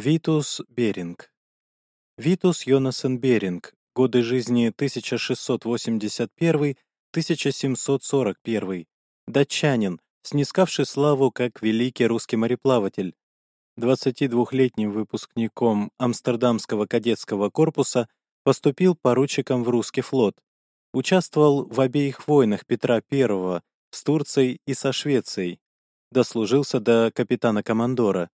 Витус Беринг Витус Йонасен Беринг. Годы жизни 1681-1741. Датчанин, снискавший славу как великий русский мореплаватель. 22-летним выпускником Амстердамского кадетского корпуса поступил поручиком в русский флот. Участвовал в обеих войнах Петра I с Турцией и со Швецией. Дослужился до капитана-командора.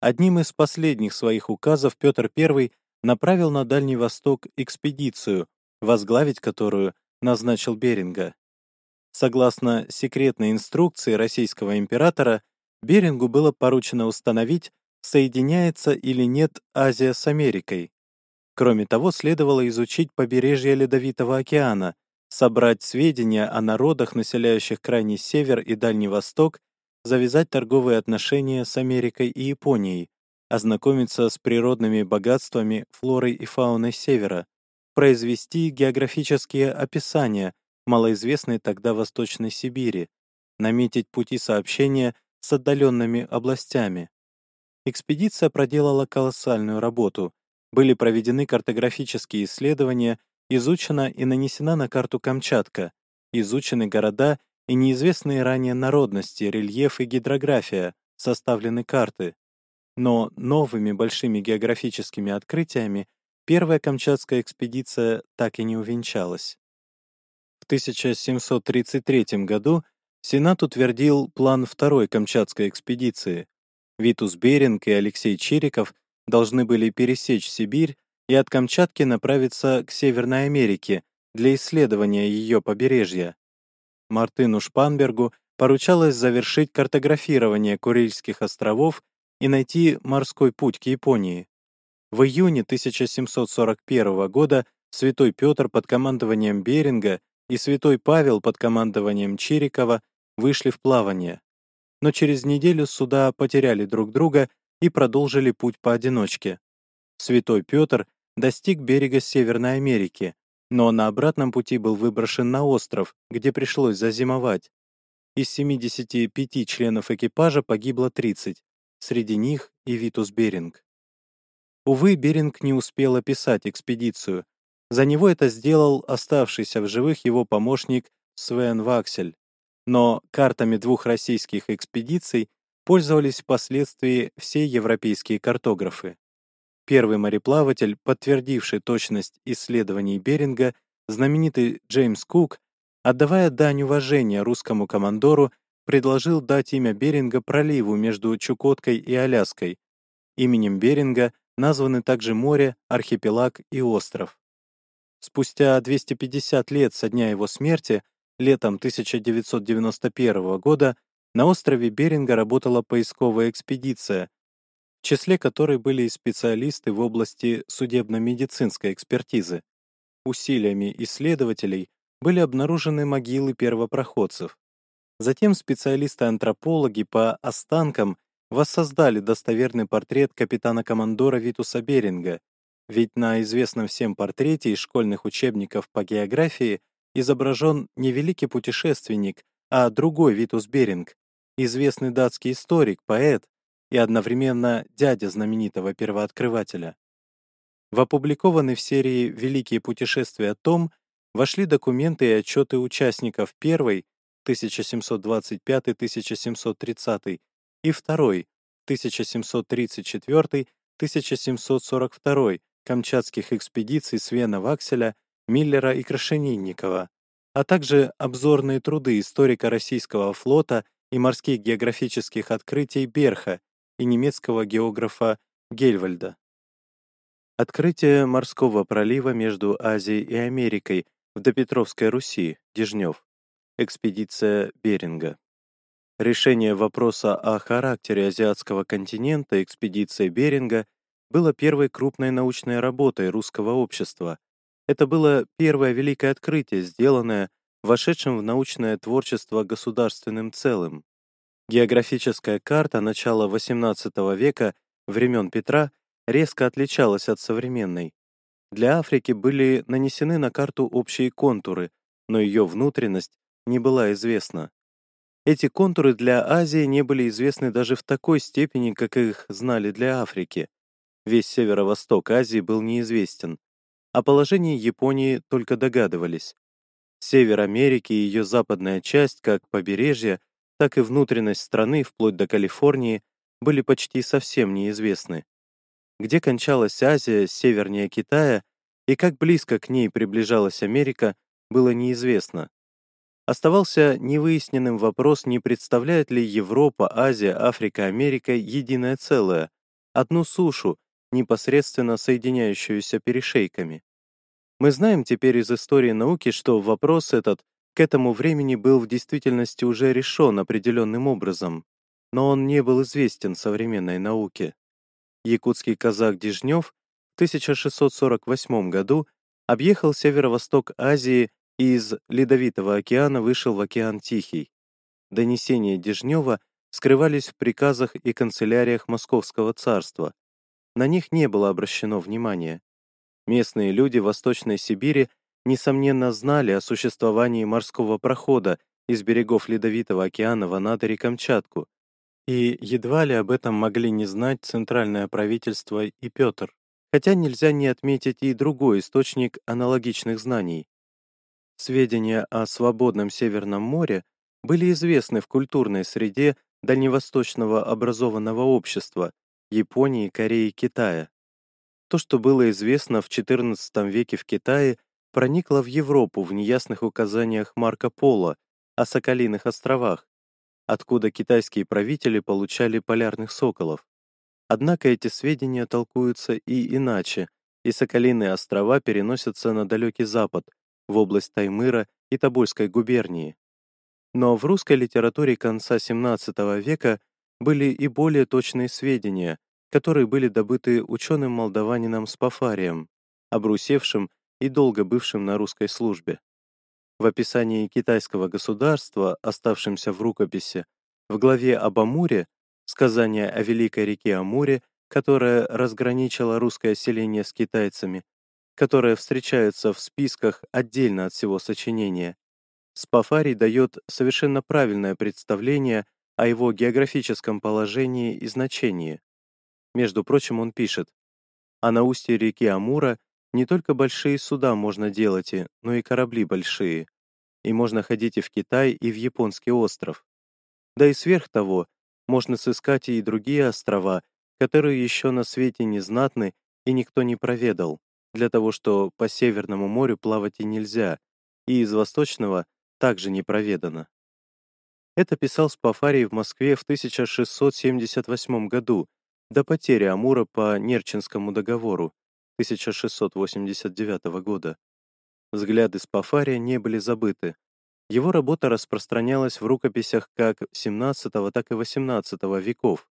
Одним из последних своих указов Петр I направил на Дальний Восток экспедицию, возглавить которую назначил Беринга. Согласно секретной инструкции российского императора, Берингу было поручено установить, соединяется или нет Азия с Америкой. Кроме того, следовало изучить побережье Ледовитого океана, собрать сведения о народах, населяющих крайний север и Дальний Восток, завязать торговые отношения с Америкой и Японией, ознакомиться с природными богатствами, флорой и фауной Севера, произвести географические описания малоизвестной тогда Восточной Сибири, наметить пути сообщения с отдаленными областями. Экспедиция проделала колоссальную работу. Были проведены картографические исследования, изучена и нанесена на карту Камчатка, изучены города и неизвестные ранее народности, рельеф и гидрография, составлены карты. Но новыми большими географическими открытиями первая Камчатская экспедиция так и не увенчалась. В 1733 году Сенат утвердил план второй Камчатской экспедиции. Витус Беринг и Алексей Чириков должны были пересечь Сибирь и от Камчатки направиться к Северной Америке для исследования ее побережья. Мартыну Шпанбергу поручалось завершить картографирование Курильских островов и найти морской путь к Японии. В июне 1741 года святой Петр под командованием Беринга и святой Павел под командованием Чирикова вышли в плавание. Но через неделю суда потеряли друг друга и продолжили путь поодиночке. Святой Петр достиг берега Северной Америки, но на обратном пути был выброшен на остров, где пришлось зазимовать. Из 75 членов экипажа погибло 30, среди них и Витус Беринг. Увы, Беринг не успел описать экспедицию. За него это сделал оставшийся в живых его помощник Свен Ваксель. Но картами двух российских экспедиций пользовались впоследствии все европейские картографы. Первый мореплаватель, подтвердивший точность исследований Беринга, знаменитый Джеймс Кук, отдавая дань уважения русскому командору, предложил дать имя Беринга проливу между Чукоткой и Аляской. Именем Беринга названы также море, архипелаг и остров. Спустя 250 лет со дня его смерти, летом 1991 года, на острове Беринга работала поисковая экспедиция, в числе которой были и специалисты в области судебно-медицинской экспертизы. Усилиями исследователей были обнаружены могилы первопроходцев. Затем специалисты-антропологи по останкам воссоздали достоверный портрет капитана-командора Витуса Беринга, ведь на известном всем портрете из школьных учебников по географии изображен не великий путешественник, а другой Витус Беринг, известный датский историк, поэт, и одновременно дядя знаменитого первооткрывателя. В опубликованный в серии «Великие путешествия» том вошли документы и отчеты участников первой 1725-1730 и второй 1734-1742 камчатских экспедиций Свена Вакселя, Миллера и Крашенинникова, а также обзорные труды историка российского флота и морских географических открытий Берха и немецкого географа Гельвальда. Открытие морского пролива между Азией и Америкой в допетровской Руси, Дежнев. Экспедиция Беринга. Решение вопроса о характере азиатского континента экспедиции Беринга было первой крупной научной работой русского общества. Это было первое великое открытие, сделанное вошедшим в научное творчество государственным целым. Географическая карта начала XVIII века, времен Петра, резко отличалась от современной. Для Африки были нанесены на карту общие контуры, но ее внутренность не была известна. Эти контуры для Азии не были известны даже в такой степени, как их знали для Африки. Весь северо-восток Азии был неизвестен. О положении Японии только догадывались. Север Америки и ее западная часть, как побережье, так и внутренность страны, вплоть до Калифорнии, были почти совсем неизвестны. Где кончалась Азия, севернее Китая, и как близко к ней приближалась Америка, было неизвестно. Оставался невыясненным вопрос, не представляет ли Европа, Азия, Африка, Америка единое целое, одну сушу, непосредственно соединяющуюся перешейками. Мы знаем теперь из истории науки, что вопрос этот к этому времени был в действительности уже решен определенным образом, но он не был известен современной науке. Якутский казак Дежнев в 1648 году объехал северо-восток Азии и из Ледовитого океана вышел в океан Тихий. Донесения Дежнева скрывались в приказах и канцеляриях Московского царства. На них не было обращено внимания. Местные люди Восточной Сибири несомненно знали о существовании морского прохода из берегов Ледовитого океана в Анадырь Камчатку, и едва ли об этом могли не знать Центральное правительство и Петр, хотя нельзя не отметить и другой источник аналогичных знаний. Сведения о свободном Северном море были известны в культурной среде дальневосточного образованного общества Японии, Кореи, Китая. То, что было известно в XIV веке в Китае, проникло в Европу в неясных указаниях Марко Поло о Соколиных островах, откуда китайские правители получали полярных соколов. Однако эти сведения толкуются и иначе, и Соколиные острова переносятся на далекий запад, в область Таймыра и Тобольской губернии. Но в русской литературе конца XVII века были и более точные сведения, которые были добыты ученым-молдаванином Спафарием, обрусевшим и долго бывшим на русской службе. В описании китайского государства, оставшемся в рукописи, в главе об Амуре, сказание о великой реке Амуре, которая разграничила русское селение с китайцами, которая встречается в списках отдельно от всего сочинения, Спафарий дает совершенно правильное представление о его географическом положении и значении. Между прочим, он пишет, «А на устье реки Амура не только большие суда можно делать, но и корабли большие, и можно ходить и в Китай, и в Японский остров. Да и сверх того, можно сыскать и другие острова, которые еще на свете не знатны и никто не проведал для того, что по Северному морю плавать и нельзя, и из Восточного также не проведано. Это писал Спафарий в Москве в 1678 году, до потери Амура по Нерчинскому договору 1689 года. Взгляды Спафария не были забыты. Его работа распространялась в рукописях как XVII, так и XVIII веков.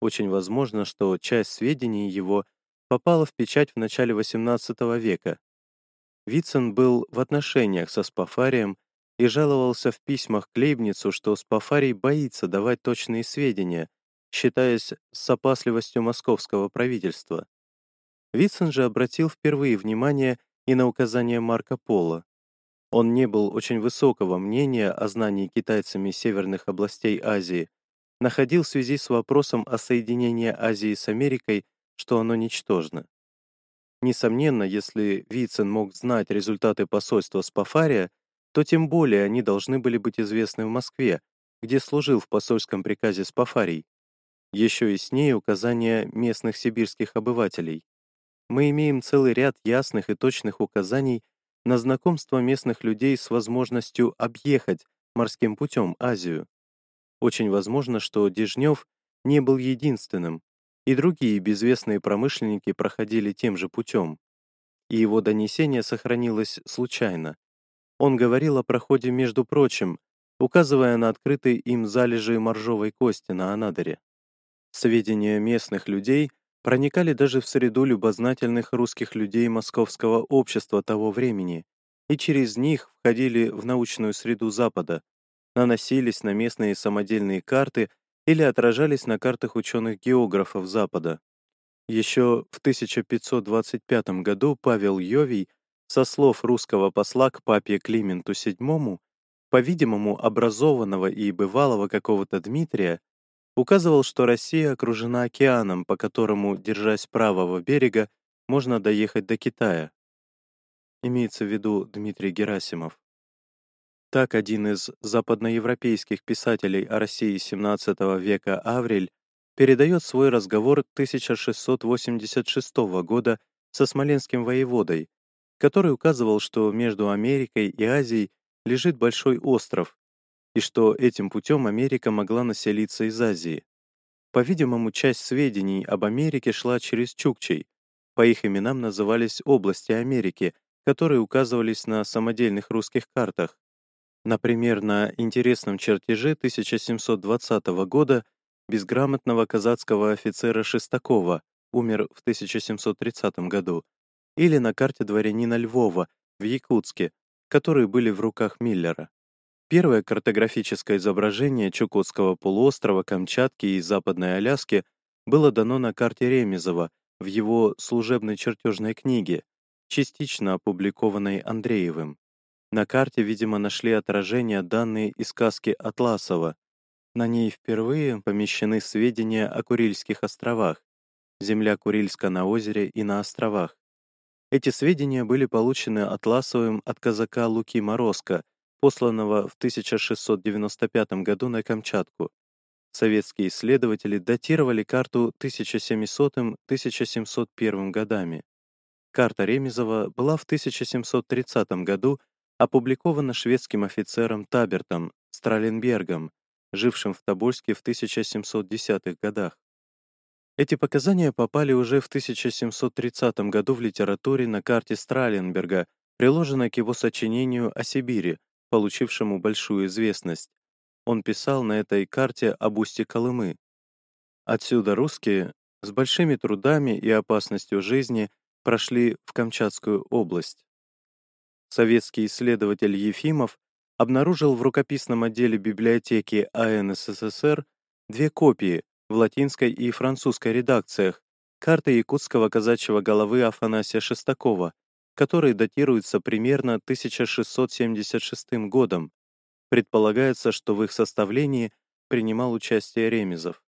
Очень возможно, что часть сведений его попала в печать в начале XVIII века. Вицин был в отношениях со Спафарием и жаловался в письмах к Лейбницу, что Спафарий боится давать точные сведения, считаясь с опасливостью московского правительства. Вицин же обратил впервые внимание и на указания Марко Поло. Он не был очень высокого мнения о знании китайцами северных областей Азии, находил в связи с вопросом о соединении Азии с Америкой что оно ничтожно. Несомненно, если Вицин мог знать результаты посольства Спафария, то тем более они должны были быть известны в Москве, где служил в посольском приказе Спафарий. Еще яснее указания местных сибирских обывателей. Мы имеем целый ряд ясных и точных указаний на знакомство местных людей с возможностью объехать морским путем Азию. Очень возможно, что Дежнев не был единственным, и другие безвестные промышленники проходили тем же путем. И его донесение сохранилось случайно. Он говорил о проходе между прочим, указывая на открытые им залежи моржовой кости на Анадыре. Сведения местных людей проникали даже в среду любознательных русских людей московского общества того времени и через них входили в научную среду Запада, наносились на местные самодельные карты или отражались на картах ученых-географов Запада. Еще в 1525 году Павел Йовий, со слов русского посла к папе Клименту VII, по-видимому, образованного и бывалого какого-то Дмитрия, указывал, что Россия окружена океаном, по которому, держась правого берега, можно доехать до Китая. Имеется в виду Дмитрий Герасимов. Так один из западноевропейских писателей о России XVII века Аврель передает свой разговор 1686 года со смоленским воеводой, который указывал, что между Америкой и Азией лежит большой остров, и что этим путем Америка могла населиться из Азии. По-видимому, часть сведений об Америке шла через Чукчей. По их именам назывались области Америки, которые указывались на самодельных русских картах. Например, на интересном чертеже 1720 года безграмотного казацкого офицера Шестакова, умер в 1730 году, или на карте дворянина Львова в Якутске, которые были в руках Миллера. Первое картографическое изображение Чукотского полуострова, Камчатки и Западной Аляски было дано на карте Ремезова в его служебной чертежной книге, частично опубликованной Андреевым. На карте, видимо, нашли отражение данные из сказки Атласова. На ней впервые помещены сведения о Курильских островах, земля Курильска на озере и на островах. Эти сведения были получены Атласовым от казака Луки Морозко посланного в 1695 году на Камчатку. Советские исследователи датировали карту 1700-1701 годами. Карта Ремезова была в 1730 году опубликована шведским офицером Табертом Страленбергом, жившим в Тобольске в 1710-х годах. Эти показания попали уже в 1730 году в литературе на карте Страленберга, приложенной к его сочинению о Сибири, получившему большую известность. Он писал на этой карте об устье Колымы. Отсюда русские с большими трудами и опасностью жизни прошли в Камчатскую область. Советский исследователь Ефимов обнаружил в рукописном отделе библиотеки АНССР две копии в латинской и французской редакциях карты якутского казачьего головы Афанасия Шестакова, которые датируются примерно 1676 годом. Предполагается, что в их составлении принимал участие Ремезов.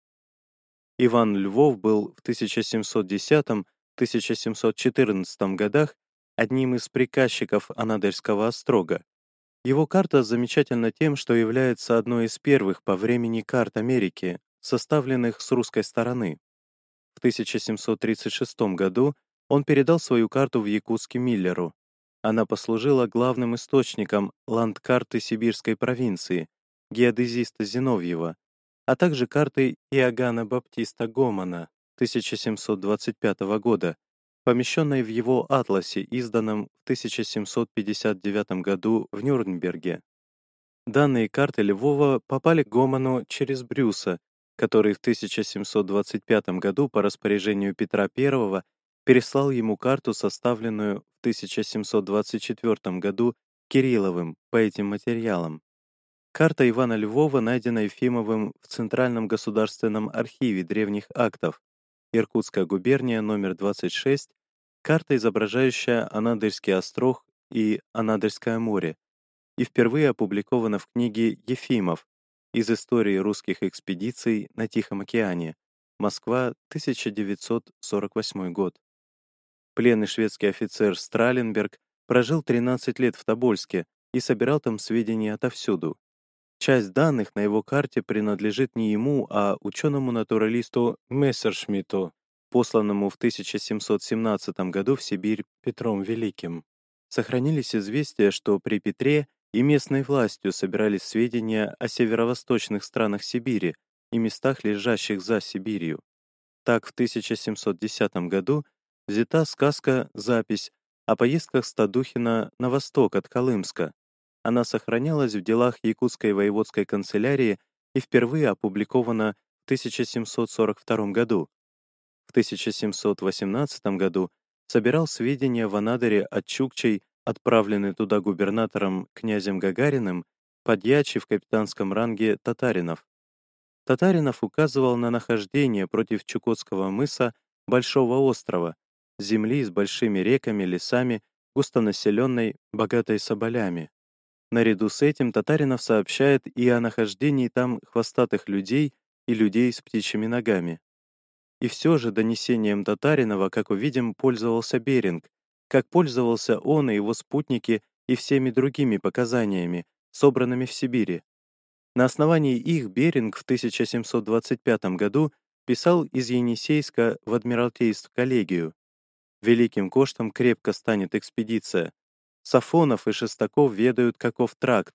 Иван Львов был в 1710-1714 годах одним из приказчиков Анадырского острога. Его карта замечательна тем, что является одной из первых по времени карт Америки, составленных с русской стороны. В 1736 году он передал свою карту в Якутске Миллеру. Она послужила главным источником ландкарты Сибирской провинции, геодезиста Зиновьева, а также карты Иоганна Баптиста Гомана 1725 года, помещенной в его атласе, изданном в 1759 году в Нюрнберге. Данные карты Львова попали к Гоману через Брюса, который в 1725 году по распоряжению Петра I переслал ему карту, составленную в 1724 году Кирилловым по этим материалам. Карта Ивана Львова найдена Ефимовым в Центральном государственном архиве древних актов, Иркутская губерния, номер 26, карта, изображающая Анадырский острог и Анадырское море, и впервые опубликована в книге «Ефимов» из истории русских экспедиций на Тихом океане, Москва, 1948 год. Пленный шведский офицер Страленберг прожил 13 лет в Тобольске и собирал там сведения отовсюду. Часть данных на его карте принадлежит не ему, а ученому-натуралисту Мессершмитту, посланному в 1717 году в Сибирь Петром Великим. Сохранились известия, что при Петре и местной властью собирались сведения о северо-восточных странах Сибири и местах, лежащих за Сибирью. Так, в 1710 году взята сказка «Запись» о поездках Стадухина на восток от Колымска. Она сохранялась в делах Якутской воеводской канцелярии и впервые опубликована в 1742 году. В 1718 году собирал сведения в Анадыре от Чукчей, отправленный туда губернатором князем Гагариным, подьячий в капитанском ранге Татаринов. Татаринов указывал на нахождение против Чукотского мыса Большого острова, земли с большими реками, лесами, густонаселенной, богатой соболями. Наряду с этим Татаринов сообщает и о нахождении там хвостатых людей и людей с птичьими ногами. И все же донесением Татаринова, как увидим, пользовался Беринг, как пользовался он и его спутники и всеми другими показаниями, собранными в Сибири. На основании их Беринг в 1725 году писал из Енисейска в Адмиралтейств коллегию. Великим коштом крепко станет экспедиция. Сафонов и Шестаков ведают, каков тракт.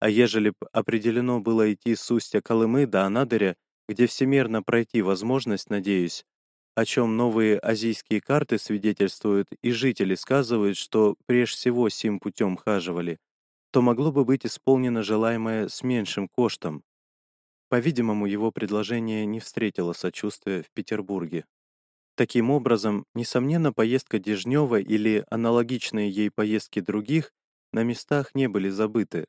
А ежели б определено было идти с устья Колымы до Анадыря, где всемерно пройти возможность, надеюсь, о чем новые азийские карты свидетельствуют и жители сказывают, что прежде всего сим путем хаживали, то могло бы быть исполнено желаемое с меньшим коштом. По-видимому, его предложение не встретило сочувствия в Петербурге. Таким образом, несомненно, поездка Дежнева или аналогичные ей поездки других на местах не были забыты.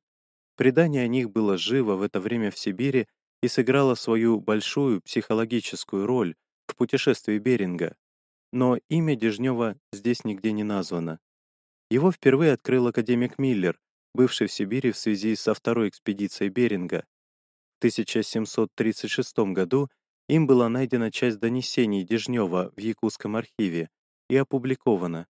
Предание о них было живо в это время в Сибири и сыграло свою большую психологическую роль в путешествии Беринга. Но имя Дежнева здесь нигде не названо. Его впервые открыл академик Миллер, бывший в Сибири в связи со второй экспедицией Беринга. В 1736 году им была найдена часть донесений Дежнева в Якутском архиве и опубликована.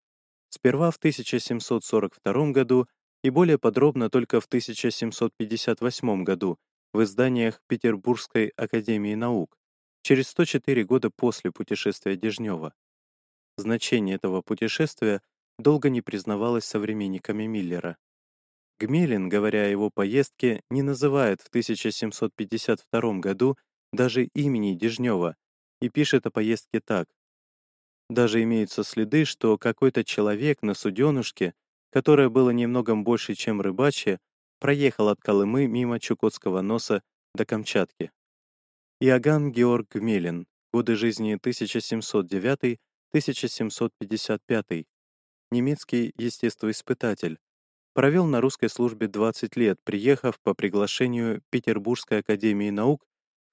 Сперва в 1742 году и более подробно только в 1758 году в изданиях Петербургской академии наук, через 104 года после путешествия Дежнева. Значение этого путешествия долго не признавалось современниками Миллера. Гмелин, говоря о его поездке, не называет в 1752 году даже имени Дежнева и пишет о поездке так. Даже имеются следы, что какой-то человек на суденушке, которое было немногом больше, чем рыбачье, проехал от Колымы мимо Чукотского носа до Камчатки. Иоганн Георг Гмелин, годы жизни 1709-1755, немецкий естествоиспытатель, провел на русской службе 20 лет, приехав по приглашению Петербургской академии наук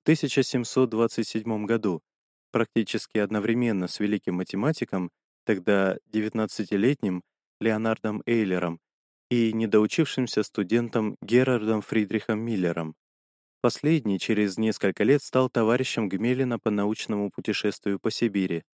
1727 году, практически одновременно с великим математиком, тогда 19-летним Леонардом Эйлером и недоучившимся студентом Герардом Фридрихом Миллером. Последний через несколько лет стал товарищем Гмелина по научному путешествию по Сибири.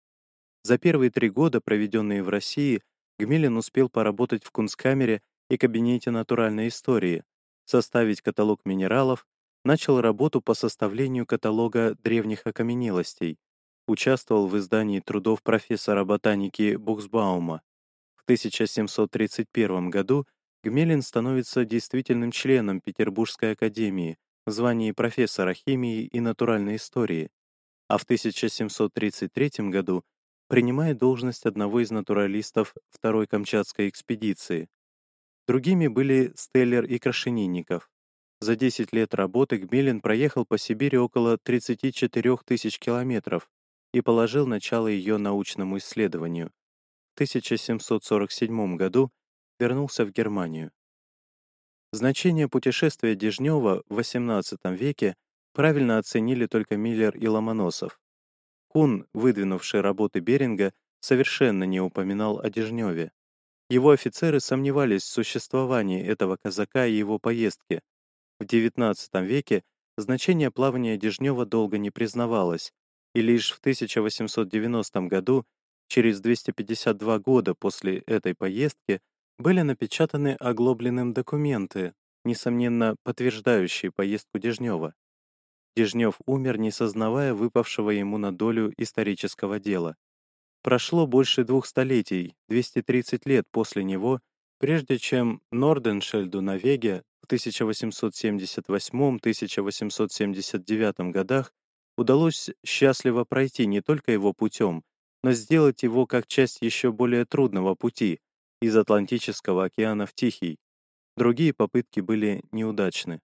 За первые три года, проведенные в России, Гмелин успел поработать в Кунсткамере и кабинете натуральной истории, составить каталог минералов, начал работу по составлению каталога древних окаменелостей, участвовал в издании трудов профессора ботаники Буксбаума. В 1731 году Гмелин становится действительным членом Петербургской академии в звании профессора химии и натуральной истории, а в 1733 году принимает должность одного из натуралистов Второй Камчатской экспедиции. Другими были Стеллер и Крашенинников. За 10 лет работы Гмелин проехал по Сибири около 34 тысяч километров и положил начало ее научному исследованию. В 1747 году вернулся в Германию. Значение путешествия Дежнева в XVIII веке правильно оценили только Миллер и Ломоносов. Кун, выдвинувший работы Беринга, совершенно не упоминал о Дежневе. Его офицеры сомневались в существовании этого казака и его поездки, в XIX веке значение плавания Дежнева долго не признавалось, и лишь в 1890 году, через 252 года после этой поездки, были напечатаны оглобленным документы, несомненно подтверждающие поездку Дежнева. Дежнев умер, не сознавая выпавшего ему на долю исторического дела. Прошло больше двух столетий, 230 лет после него, прежде чем Норденшельду на Веге в 1878-1879 годах удалось счастливо пройти не только его путем, но сделать его как часть еще более трудного пути из Атлантического океана в Тихий. Другие попытки были неудачны.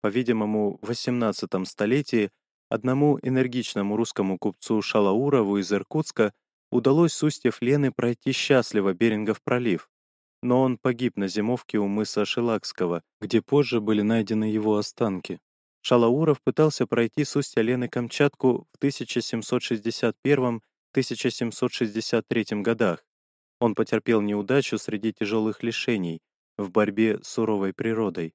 По-видимому, в XVIII столетии одному энергичному русскому купцу Шалаурову из Иркутска удалось с устьев Лены пройти счастливо Берингов пролив, но он погиб на зимовке у мыса Шелакского, где позже были найдены его останки. Шалауров пытался пройти с устья Лены Камчатку в 1761-1763 годах. Он потерпел неудачу среди тяжелых лишений в борьбе с суровой природой.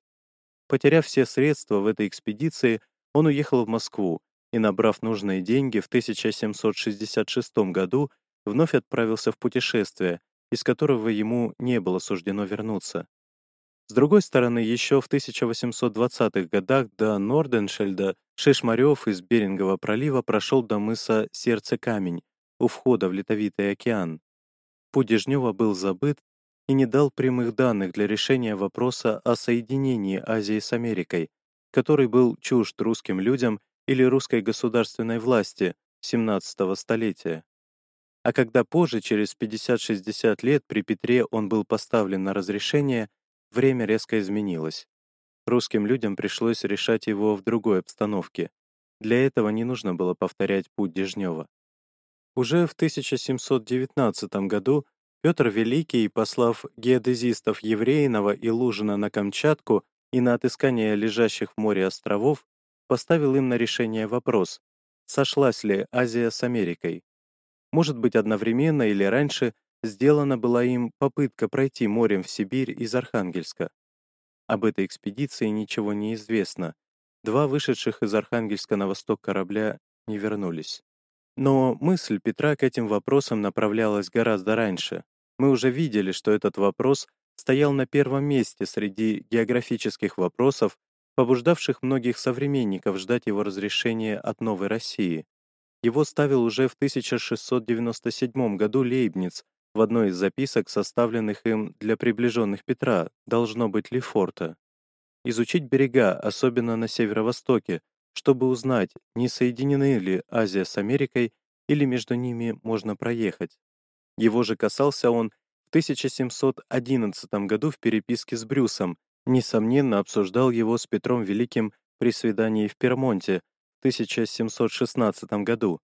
Потеряв все средства в этой экспедиции, он уехал в Москву и, набрав нужные деньги, в 1766 году вновь отправился в путешествие, из которого ему не было суждено вернуться. С другой стороны, еще в 1820-х годах до Норденшельда Шишмарев из Берингового пролива прошел до мыса Сердце Камень у входа в Ледовитый океан. Путь Дежнева был забыт и не дал прямых данных для решения вопроса о соединении Азии с Америкой, который был чужд русским людям или русской государственной власти 17 столетия. А когда позже, через 50-60 лет, при Петре он был поставлен на разрешение, время резко изменилось. Русским людям пришлось решать его в другой обстановке. Для этого не нужно было повторять путь Дежнева. Уже в 1719 году Петр Великий, послав геодезистов Еврейного и Лужина на Камчатку и на отыскание лежащих в море островов, поставил им на решение вопрос, сошлась ли Азия с Америкой. Может быть, одновременно или раньше сделана была им попытка пройти морем в Сибирь из Архангельска. Об этой экспедиции ничего не известно. Два вышедших из Архангельска на восток корабля не вернулись. Но мысль Петра к этим вопросам направлялась гораздо раньше. Мы уже видели, что этот вопрос стоял на первом месте среди географических вопросов, побуждавших многих современников ждать его разрешения от новой России. Его ставил уже в 1697 году Лейбниц в одной из записок, составленных им для приближенных Петра, должно быть Лефорта. Изучить берега, особенно на северо-востоке, чтобы узнать, не соединены ли Азия с Америкой или между ними можно проехать. Его же касался он в 1711 году в переписке с Брюсом, несомненно обсуждал его с Петром Великим при свидании в Пермонте 1716 году.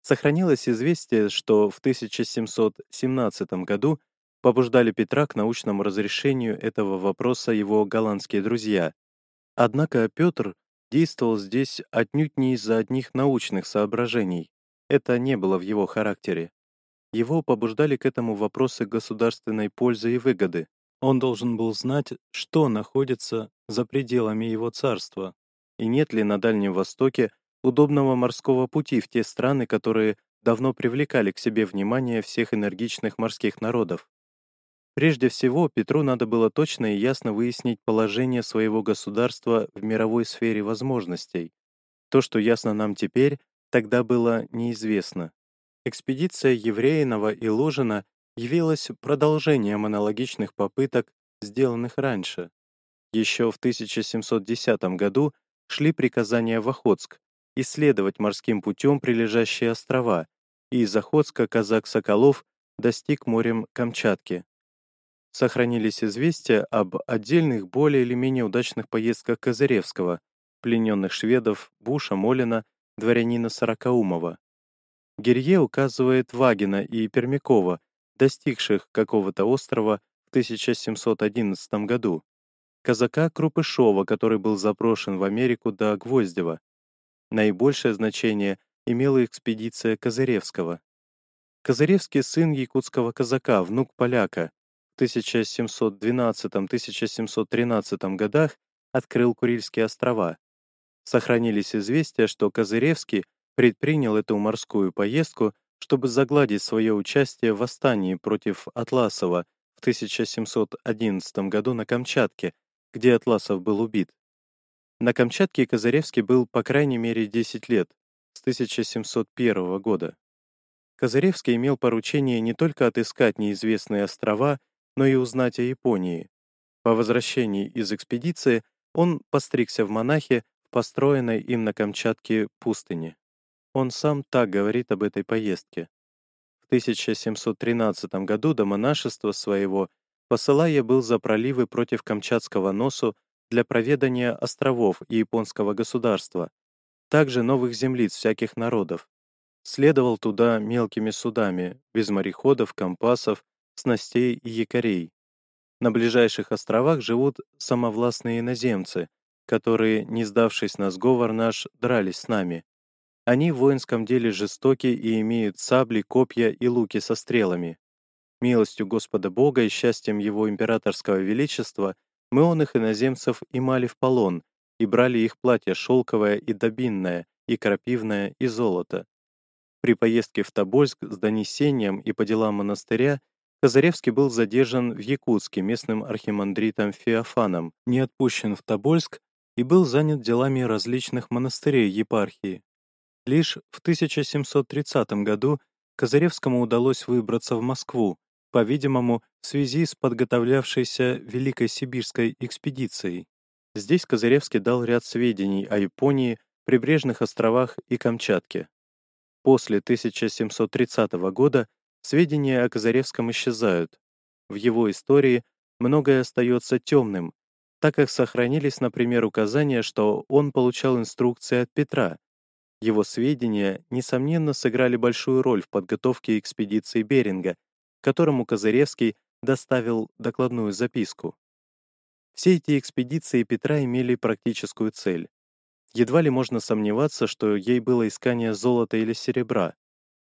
Сохранилось известие, что в 1717 году побуждали Петра к научному разрешению этого вопроса его голландские друзья. Однако Петр действовал здесь отнюдь не из-за одних научных соображений. Это не было в его характере. Его побуждали к этому вопросы государственной пользы и выгоды. Он должен был знать, что находится за пределами его царства, и нет ли на Дальнем Востоке удобного морского пути в те страны, которые давно привлекали к себе внимание всех энергичных морских народов. Прежде всего, Петру надо было точно и ясно выяснить положение своего государства в мировой сфере возможностей. То, что ясно нам теперь, тогда было неизвестно. Экспедиция Евреинова и Ложина явилась продолжением аналогичных попыток, сделанных раньше. Еще в 1710 году шли приказания в Охотск исследовать морским путем прилежащие острова, и из Охотска казак Соколов достиг морем Камчатки. Сохранились известия об отдельных более или менее удачных поездках Козыревского, плененных шведов Буша, Молина, дворянина Сорокаумова. Герье указывает Вагина и Пермякова, достигших какого-то острова в 1711 году, казака Крупышова, который был запрошен в Америку до Гвоздева. Наибольшее значение имела экспедиция Козыревского. Козыревский сын якутского казака, внук поляка, в 1712-1713 годах открыл Курильские острова. Сохранились известия, что Козыревский предпринял эту морскую поездку, чтобы загладить свое участие в восстании против Атласова в 1711 году на Камчатке, где Атласов был убит. На Камчатке Козыревский был по крайней мере 10 лет, с 1701 года. Козыревский имел поручение не только отыскать неизвестные острова, но и узнать о Японии. По возвращении из экспедиции он постригся в монахе в построенной им на Камчатке пустыне. Он сам так говорит об этой поездке. В 1713 году до монашества своего посылая был за проливы против Камчатского носу для проведания островов и японского государства, также новых землиц всяких народов. Следовал туда мелкими судами, без мореходов, компасов, снастей и якорей. На ближайших островах живут самовластные иноземцы, которые, не сдавшись на сговор наш, дрались с нами. Они в воинском деле жестоки и имеют сабли, копья и луки со стрелами. Милостью Господа Бога и счастьем Его императорского величества мы он их иноземцев имали в полон и брали их платье шелковое и добинное, и крапивное, и золото. При поездке в Тобольск с донесением и по делам монастыря Козыревский был задержан в Якутске местным архимандритом Феофаном, не отпущен в Тобольск и был занят делами различных монастырей епархии. Лишь в 1730 году Козыревскому удалось выбраться в Москву, по-видимому, в связи с подготовлявшейся Великой Сибирской экспедицией. Здесь Козыревский дал ряд сведений о Японии, прибрежных островах и Камчатке. После 1730 года сведения о Козыревском исчезают. В его истории многое остается темным, так как сохранились, например, указания, что он получал инструкции от Петра. Его сведения, несомненно, сыграли большую роль в подготовке экспедиции Беринга, которому Козыревский доставил докладную записку. Все эти экспедиции Петра имели практическую цель. Едва ли можно сомневаться, что ей было искание золота или серебра.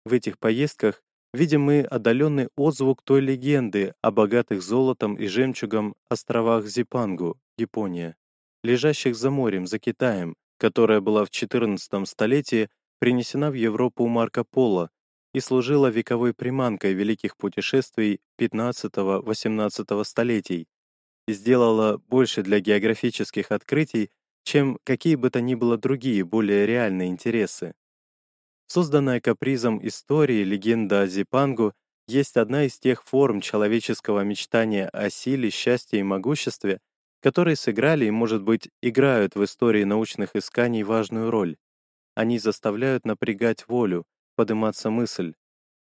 В этих поездках видим мы отдаленный отзвук той легенды о богатых золотом и жемчугом островах Зипангу, Япония, лежащих за морем, за Китаем, которая была в XIV столетии принесена в Европу Марко Поло и служила вековой приманкой великих путешествий XV-XVIII столетий и сделала больше для географических открытий, чем какие бы то ни было другие, более реальные интересы. Созданная капризом истории легенда о Зипангу есть одна из тех форм человеческого мечтания о силе, счастье и могуществе, которые сыграли и, может быть, играют в истории научных исканий важную роль. Они заставляют напрягать волю, подниматься мысль.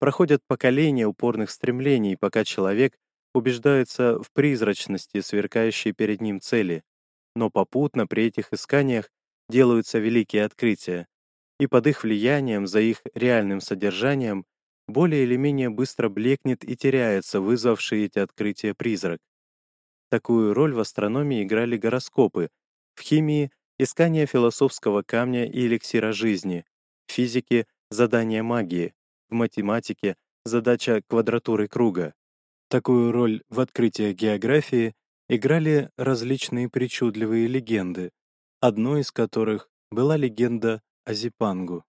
Проходят поколения упорных стремлений, пока человек убеждается в призрачности сверкающей перед ним цели. Но попутно при этих исканиях делаются великие открытия, и под их влиянием, за их реальным содержанием, более или менее быстро блекнет и теряется вызвавший эти открытия призрак. Такую роль в астрономии играли гороскопы, в химии — искание философского камня и эликсира жизни, в физике задание магии, в математике задача квадратуры круга. Такую роль в открытии географии играли различные причудливые легенды, одной из которых была легенда о Зипангу.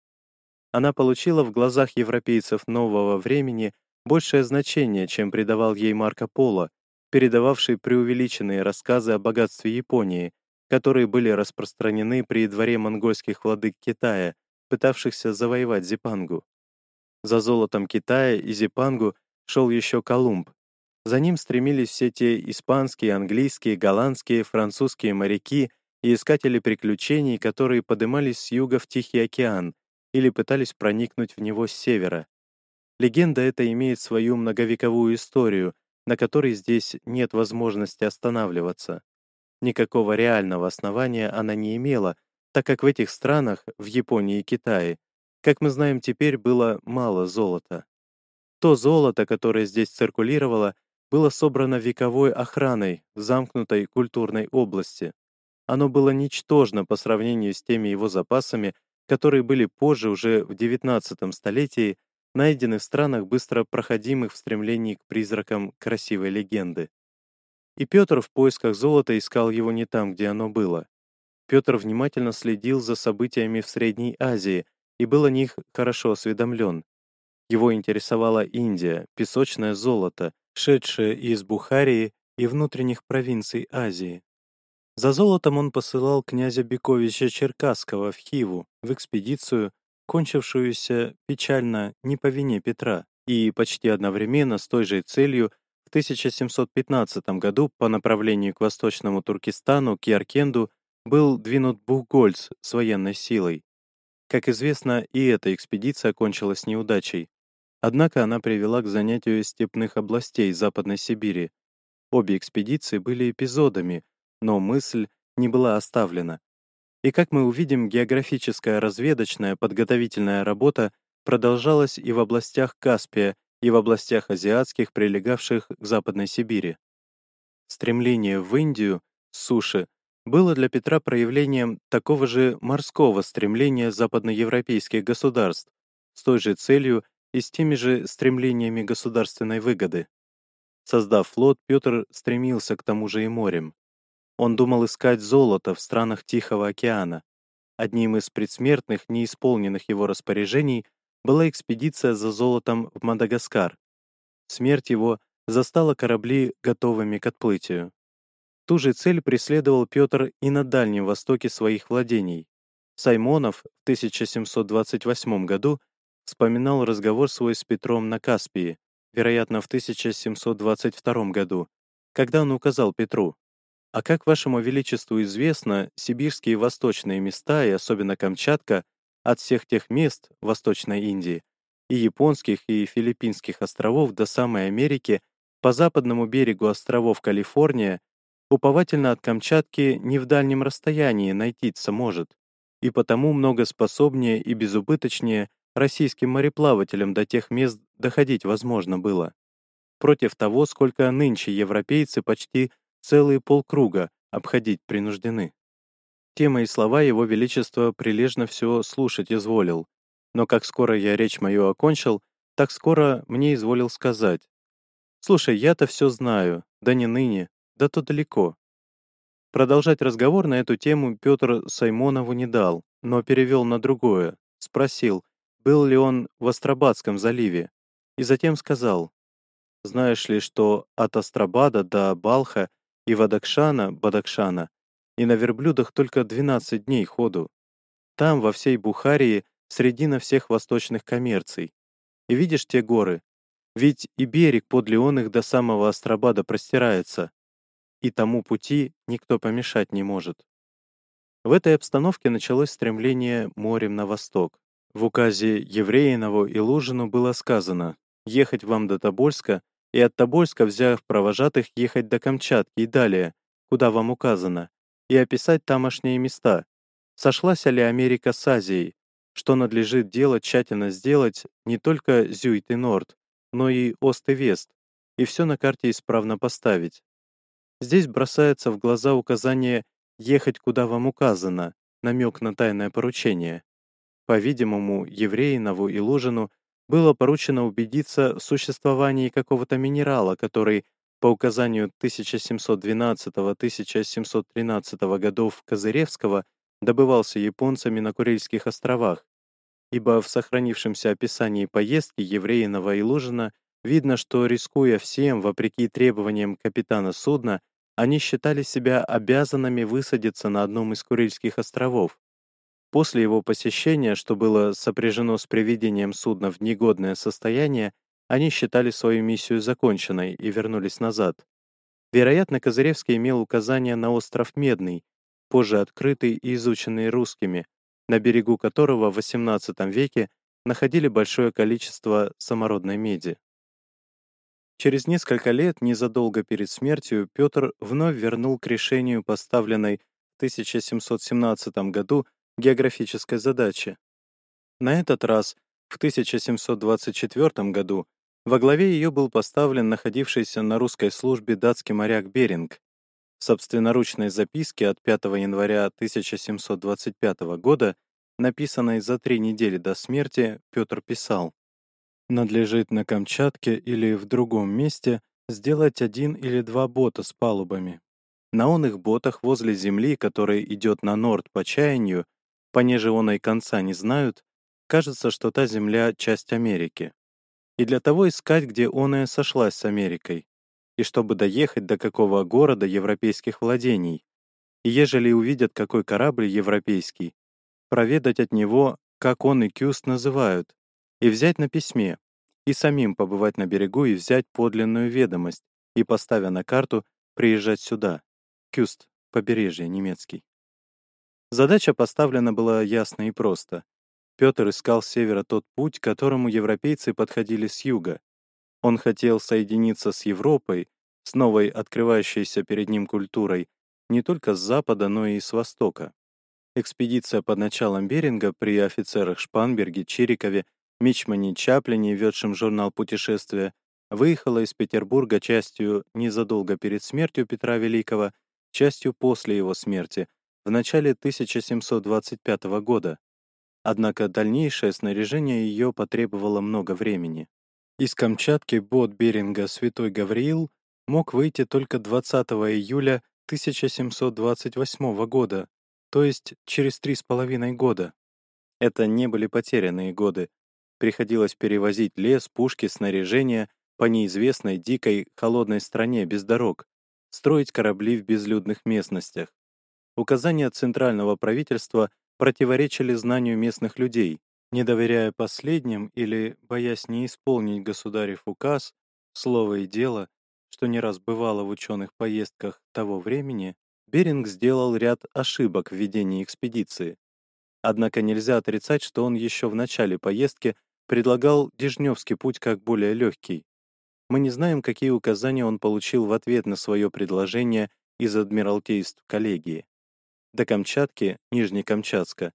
Она получила в глазах европейцев нового времени большее значение, чем придавал ей Марко Поло, передававший преувеличенные рассказы о богатстве Японии, которые были распространены при дворе монгольских владык Китая, пытавшихся завоевать Зипангу. За золотом Китая и Зипангу шел еще Колумб. За ним стремились все те испанские, английские, голландские, французские моряки и искатели приключений, которые подымались с юга в Тихий океан или пытались проникнуть в него с севера. Легенда эта имеет свою многовековую историю, на которой здесь нет возможности останавливаться. Никакого реального основания она не имела, так как в этих странах, в Японии и Китае, как мы знаем теперь, было мало золота. То золото, которое здесь циркулировало, было собрано вековой охраной в замкнутой культурной области. Оно было ничтожно по сравнению с теми его запасами, которые были позже, уже в XIX столетии, найдены в странах, быстро проходимых в стремлении к призракам красивой легенды. И Петр в поисках золота искал его не там, где оно было. Петр внимательно следил за событиями в Средней Азии и был о них хорошо осведомлен. Его интересовала Индия, песочное золото, шедшее из Бухарии и внутренних провинций Азии. За золотом он посылал князя Бековича Черкасского в Хиву в экспедицию, кончившуюся печально не по вине Петра, и почти одновременно с той же целью в 1715 году по направлению к восточному Туркестану, к Яркенду, был двинут Бухгольц с военной силой. Как известно, и эта экспедиция кончилась неудачей. Однако она привела к занятию степных областей Западной Сибири. Обе экспедиции были эпизодами, но мысль не была оставлена. И как мы увидим, географическая разведочная подготовительная работа продолжалась и в областях Каспия, и в областях азиатских, прилегавших к Западной Сибири. Стремление в Индию суши было для Петра проявлением такого же морского стремления западноевропейских государств с той же целью и с теми же стремлениями государственной выгоды. Создав флот, Петр стремился к тому же и морем. Он думал искать золото в странах Тихого океана. одним из предсмертных неисполненных его распоряжений была экспедиция за золотом в Мадагаскар. Смерть его застала корабли готовыми к отплытию. Ту же цель преследовал Петр и на Дальнем Востоке своих владений. Саймонов в 1728 году вспоминал разговор свой с Петром на Каспии, вероятно, в 1722 году, когда он указал Петру, «А как вашему величеству известно, сибирские восточные места, и особенно Камчатка, от всех тех мест Восточной Индии, и японских, и филиппинских островов до самой Америки, по западному берегу островов Калифорния, уповательно от Камчатки не в дальнем расстоянии найтиться может, и потому много способнее и безубыточнее российским мореплавателям до тех мест доходить возможно было. Против того, сколько нынче европейцы почти целые полкруга обходить принуждены. Те мои слова Его Величество прилежно все слушать изволил, но как скоро я речь мою окончил, так скоро мне изволил сказать. «Слушай, я-то все знаю, да не ныне, да то далеко». Продолжать разговор на эту тему Петр Саймонову не дал, но перевел на другое, спросил, был ли он в Астрабадском заливе, и затем сказал, «Знаешь ли, что от Астрабада до Балха и Вадакшана, Бадакшана, и на верблюдах только 12 дней ходу. Там, во всей Бухарии, средина всех восточных коммерций. И видишь те горы? Ведь и берег подле он их до самого Астрабада простирается, и тому пути никто помешать не может». В этой обстановке началось стремление морем на восток. В указе Евреинову и Лужину было сказано ехать вам до Тобольска и от Тобольска, взяв провожатых, ехать до Камчатки и далее, куда вам указано, и описать тамошние места. Сошлась ли Америка с Азией, что надлежит делать, тщательно сделать не только Зюйт и Норд, но и Ост и Вест, и все на карте исправно поставить. Здесь бросается в глаза указание «ехать, куда вам указано», намек на тайное поручение. По-видимому, Евреинову и Лужину было поручено убедиться в существовании какого-то минерала, который, по указанию 1712-1713 годов Козыревского, добывался японцами на Курильских островах, ибо в сохранившемся описании поездки Евреинова и Лужина видно, что, рискуя всем, вопреки требованиям капитана судна, они считали себя обязанными высадиться на одном из Курильских островов. После его посещения, что было сопряжено с приведением судна в негодное состояние, они считали свою миссию законченной и вернулись назад. Вероятно, Козыревский имел указание на остров Медный, позже открытый и изученный русскими, на берегу которого в XVIII веке находили большое количество самородной меди. Через несколько лет, незадолго перед смертью, Петр вновь вернул к решению поставленной в 1717 году географической задачи. На этот раз, в 1724 году, во главе ее был поставлен находившийся на русской службе датский моряк Беринг. В собственноручной записке от 5 января 1725 года, написанной за три недели до смерти, Петр писал «Надлежит на Камчатке или в другом месте сделать один или два бота с палубами. На онных ботах возле земли, которая идет на норд по чаянию, понеже он и конца не знают, кажется, что та земля — часть Америки. И для того искать, где оная сошлась с Америкой, и чтобы доехать до какого города европейских владений, и ежели увидят какой корабль европейский, проведать от него, как он и Кюст называют, и взять на письме, и самим побывать на берегу и взять подлинную ведомость, и, поставя на карту, приезжать сюда. Кюст, побережье немецкий. Задача поставлена была ясно и просто. Петр искал с севера тот путь, к которому европейцы подходили с юга. Он хотел соединиться с Европой, с новой открывающейся перед ним культурой, не только с запада, но и с востока. Экспедиция под началом Беринга при офицерах Шпанберге, Чирикове, Мичмане Чаплине, ведшем журнал «Путешествия», выехала из Петербурга частью незадолго перед смертью Петра Великого, частью после его смерти, в начале 1725 года, однако дальнейшее снаряжение ее потребовало много времени. Из Камчатки бот Беринга «Святой Гавриил» мог выйти только 20 июля 1728 года, то есть через три с половиной года. Это не были потерянные годы. Приходилось перевозить лес, пушки, снаряжение по неизвестной, дикой, холодной стране без дорог, строить корабли в безлюдных местностях. Указания центрального правительства противоречили знанию местных людей, не доверяя последним или боясь не исполнить государев указ, слово и дело, что не раз бывало в ученых поездках того времени, Беринг сделал ряд ошибок в ведении экспедиции. Однако нельзя отрицать, что он еще в начале поездки предлагал Дежневский путь как более легкий. Мы не знаем, какие указания он получил в ответ на свое предложение из Адмиралтейств коллегии. До Камчатки, Нижнекамчатска,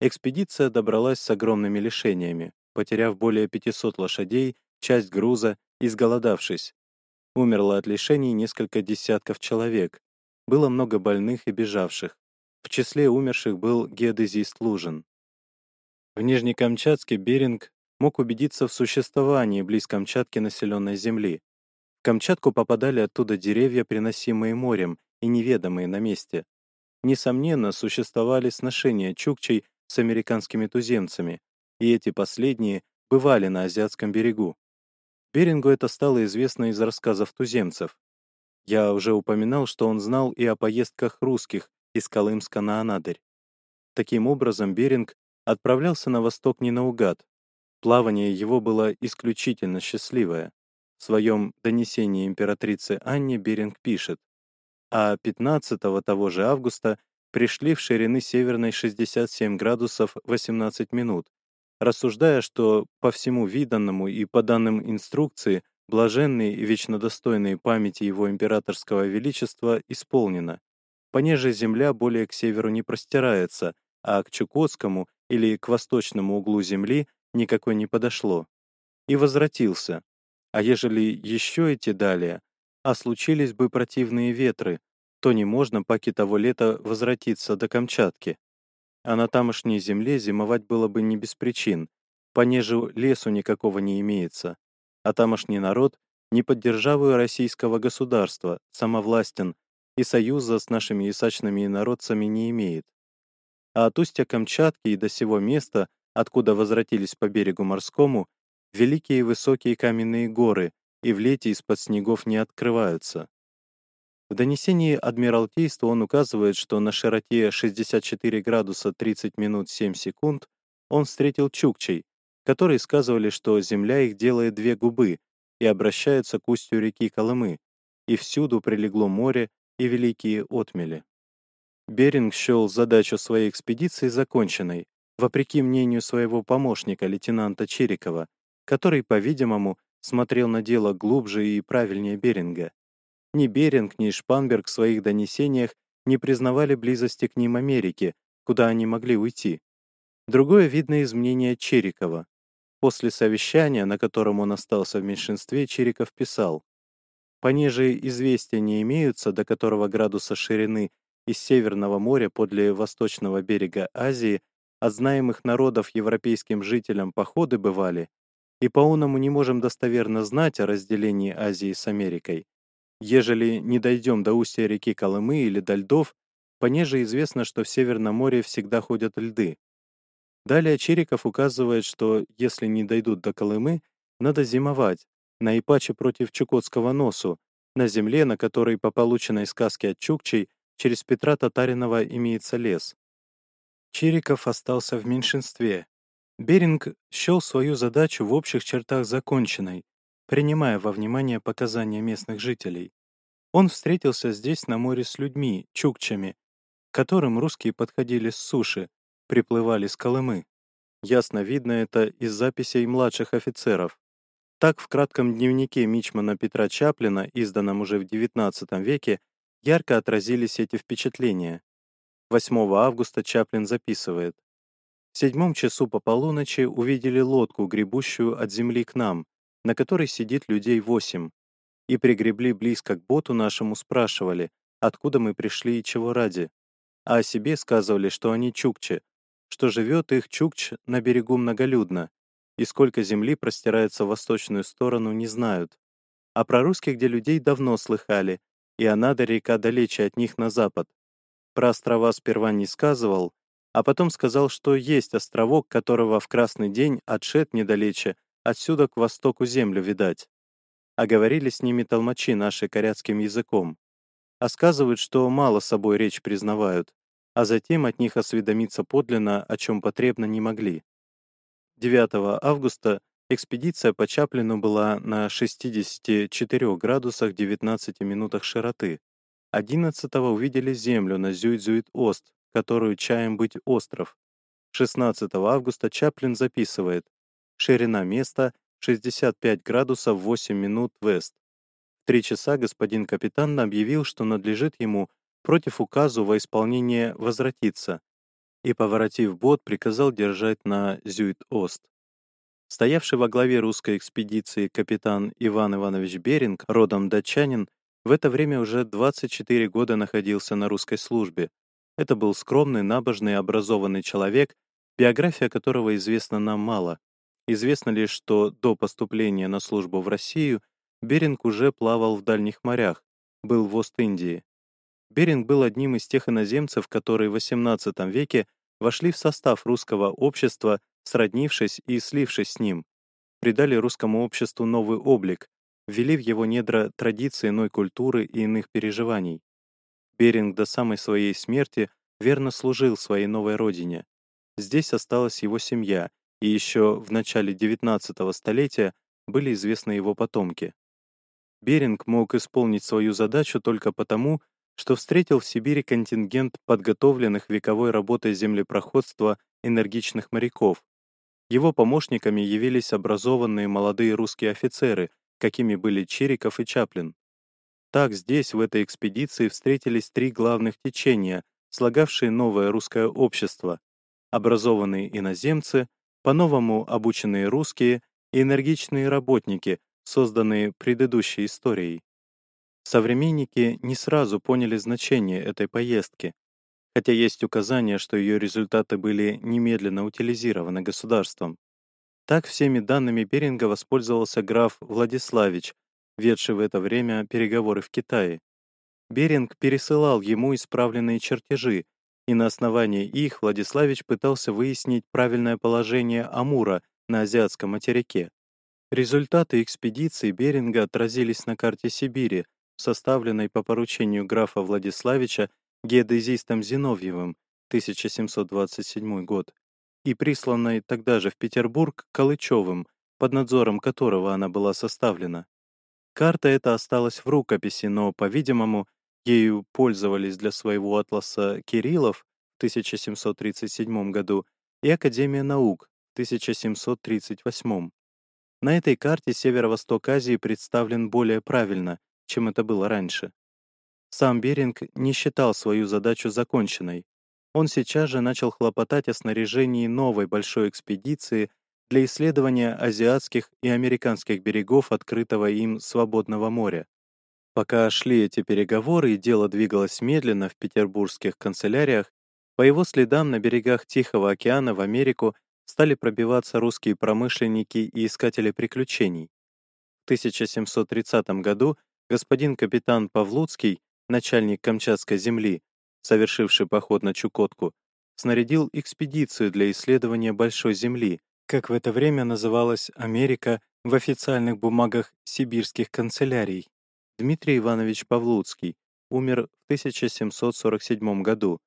экспедиция добралась с огромными лишениями, потеряв более 500 лошадей, часть груза, изголодавшись. Умерло от лишений несколько десятков человек. Было много больных и бежавших. В числе умерших был геодезист Лужин. В Нижнекамчатске Беринг мог убедиться в существовании близ Камчатки населенной земли. В Камчатку попадали оттуда деревья, приносимые морем и неведомые на месте. Несомненно, существовали сношения чукчей с американскими туземцами, и эти последние бывали на Азиатском берегу. Берингу это стало известно из рассказов туземцев. Я уже упоминал, что он знал и о поездках русских из Колымска на Анадырь. Таким образом, Беринг отправлялся на восток не наугад. Плавание его было исключительно счастливое. В своем донесении императрице Анне Беринг пишет, а 15 того же августа пришли в ширины северной 67 градусов 18 минут, рассуждая, что по всему виданному и по данным инструкции блаженные и вечно достойные памяти его императорского величества исполнено. Понеже земля более к северу не простирается, а к Чукотскому или к восточному углу земли никакой не подошло. И возвратился. А ежели еще идти далее, а случились бы противные ветры, то не можно паки того лета возвратиться до Камчатки. А на тамошней земле зимовать было бы не без причин, понеже лесу никакого не имеется, а тамошний народ не поддержавую российского государства, самовластен, и союза с нашими исачными народцами не имеет. А от устья Камчатки и до сего места, откуда возвратились по берегу морскому, великие высокие каменные горы, и в лете из-под снегов не открываются. В донесении Адмиралтейства он указывает, что на широте 64 градуса 30 минут 7 секунд он встретил чукчей, которые сказывали, что земля их делает две губы и обращается к устью реки Колымы, и всюду прилегло море и великие отмели. Беринг счел задачу своей экспедиции законченной, вопреки мнению своего помощника, лейтенанта Чирикова, который, по-видимому, смотрел на дело глубже и правильнее Беринга. Ни Беринг, ни Шпанберг в своих донесениях не признавали близости к ним Америки, куда они могли уйти. Другое видно из мнения Черикова. После совещания, на котором он остался в меньшинстве, Чериков писал, «Понеже известия не имеются, до которого градуса ширины из Северного моря подле восточного берега Азии от знаемых народов европейским жителям походы бывали, и по-уному не можем достоверно знать о разделении Азии с Америкой, Ежели не дойдем до устья реки Колымы или до льдов, понеже известно, что в Северном море всегда ходят льды. Далее Чериков указывает, что если не дойдут до Колымы, надо зимовать, на Ипаче против Чукотского носу, на земле, на которой по полученной сказке от Чукчей через Петра Татаринова имеется лес. Чериков остался в меньшинстве. Беринг счел свою задачу в общих чертах законченной, принимая во внимание показания местных жителей. Он встретился здесь на море с людьми, чукчами, к которым русские подходили с суши, приплывали с Колымы. Ясно видно это из записей младших офицеров. Так в кратком дневнике Мичмана Петра Чаплина, изданном уже в XIX веке, ярко отразились эти впечатления. 8 августа Чаплин записывает. В седьмом часу по полуночи увидели лодку, гребущую от земли к нам, на которой сидит людей восемь, и пригребли близко к боту нашему, спрашивали, откуда мы пришли и чего ради. А о себе сказывали, что они чукчи, что живет их чукч на берегу многолюдно, и сколько земли простирается в восточную сторону, не знают. А про русских, где людей давно слыхали, и она до река далече от них на запад. Про острова сперва не сказывал, а потом сказал, что есть островок, которого в красный день отшед недалече, отсюда к востоку землю видать. А говорили с ними толмачи наши коряцким языком. А сказывают, что мало собой речь признавают, а затем от них осведомиться подлинно, о чем потребно не могли. 9 августа экспедиция по Чаплину была на 64 градусах 19 минутах широты. 11 увидели землю на Зюит-Зюит-Ост, которую чаем быть остров. 16 августа Чаплин записывает «Ширина места 65 градусов 8 минут вест». В три часа господин капитан объявил, что надлежит ему против указу во исполнение возвратиться, и, поворотив бот, приказал держать на Зюит-Ост. Стоявший во главе русской экспедиции капитан Иван Иванович Беринг, родом датчанин, в это время уже 24 года находился на русской службе. Это был скромный, набожный, образованный человек, биография которого известна нам мало. Известно лишь, что до поступления на службу в Россию Беринг уже плавал в дальних морях, был в Ост-Индии. Беринг был одним из тех иноземцев, которые в XVIII веке вошли в состав русского общества, сроднившись и слившись с ним, придали русскому обществу новый облик, ввели в его недра традиции иной культуры и иных переживаний. Беринг до самой своей смерти верно служил своей новой родине. Здесь осталась его семья, и еще в начале XIX столетия были известны его потомки. Беринг мог исполнить свою задачу только потому, что встретил в Сибири контингент подготовленных вековой работой землепроходства энергичных моряков. Его помощниками явились образованные молодые русские офицеры, какими были Чириков и Чаплин. Так здесь, в этой экспедиции, встретились три главных течения, слагавшие новое русское общество — образованные иноземцы, по-новому обученные русские и энергичные работники, созданные предыдущей историей. Современники не сразу поняли значение этой поездки, хотя есть указания, что ее результаты были немедленно утилизированы государством. Так всеми данными Беринга воспользовался граф Владиславич, ведший в это время переговоры в Китае. Беринг пересылал ему исправленные чертежи, и на основании их Владиславич пытался выяснить правильное положение Амура на азиатском материке. Результаты экспедиции Беринга отразились на карте Сибири, составленной по поручению графа Владиславича геодезистом Зиновьевым 1727 год и присланной тогда же в Петербург Калычевым, под надзором которого она была составлена. Карта эта осталась в рукописи, но, по-видимому, ею пользовались для своего атласа Кириллов в 1737 году и Академия наук в 1738. На этой карте северо-восток Азии представлен более правильно, чем это было раньше. Сам Беринг не считал свою задачу законченной. Он сейчас же начал хлопотать о снаряжении новой большой экспедиции для исследования азиатских и американских берегов открытого им свободного моря. Пока шли эти переговоры и дело двигалось медленно в петербургских канцеляриях, по его следам на берегах Тихого океана в Америку стали пробиваться русские промышленники и искатели приключений. В 1730 году господин капитан Павлуцкий, начальник Камчатской земли, совершивший поход на Чукотку, снарядил экспедицию для исследования Большой Земли, как в это время называлась Америка в официальных бумагах сибирских канцелярий. Дмитрий Иванович Павлуцкий умер в 1747 году.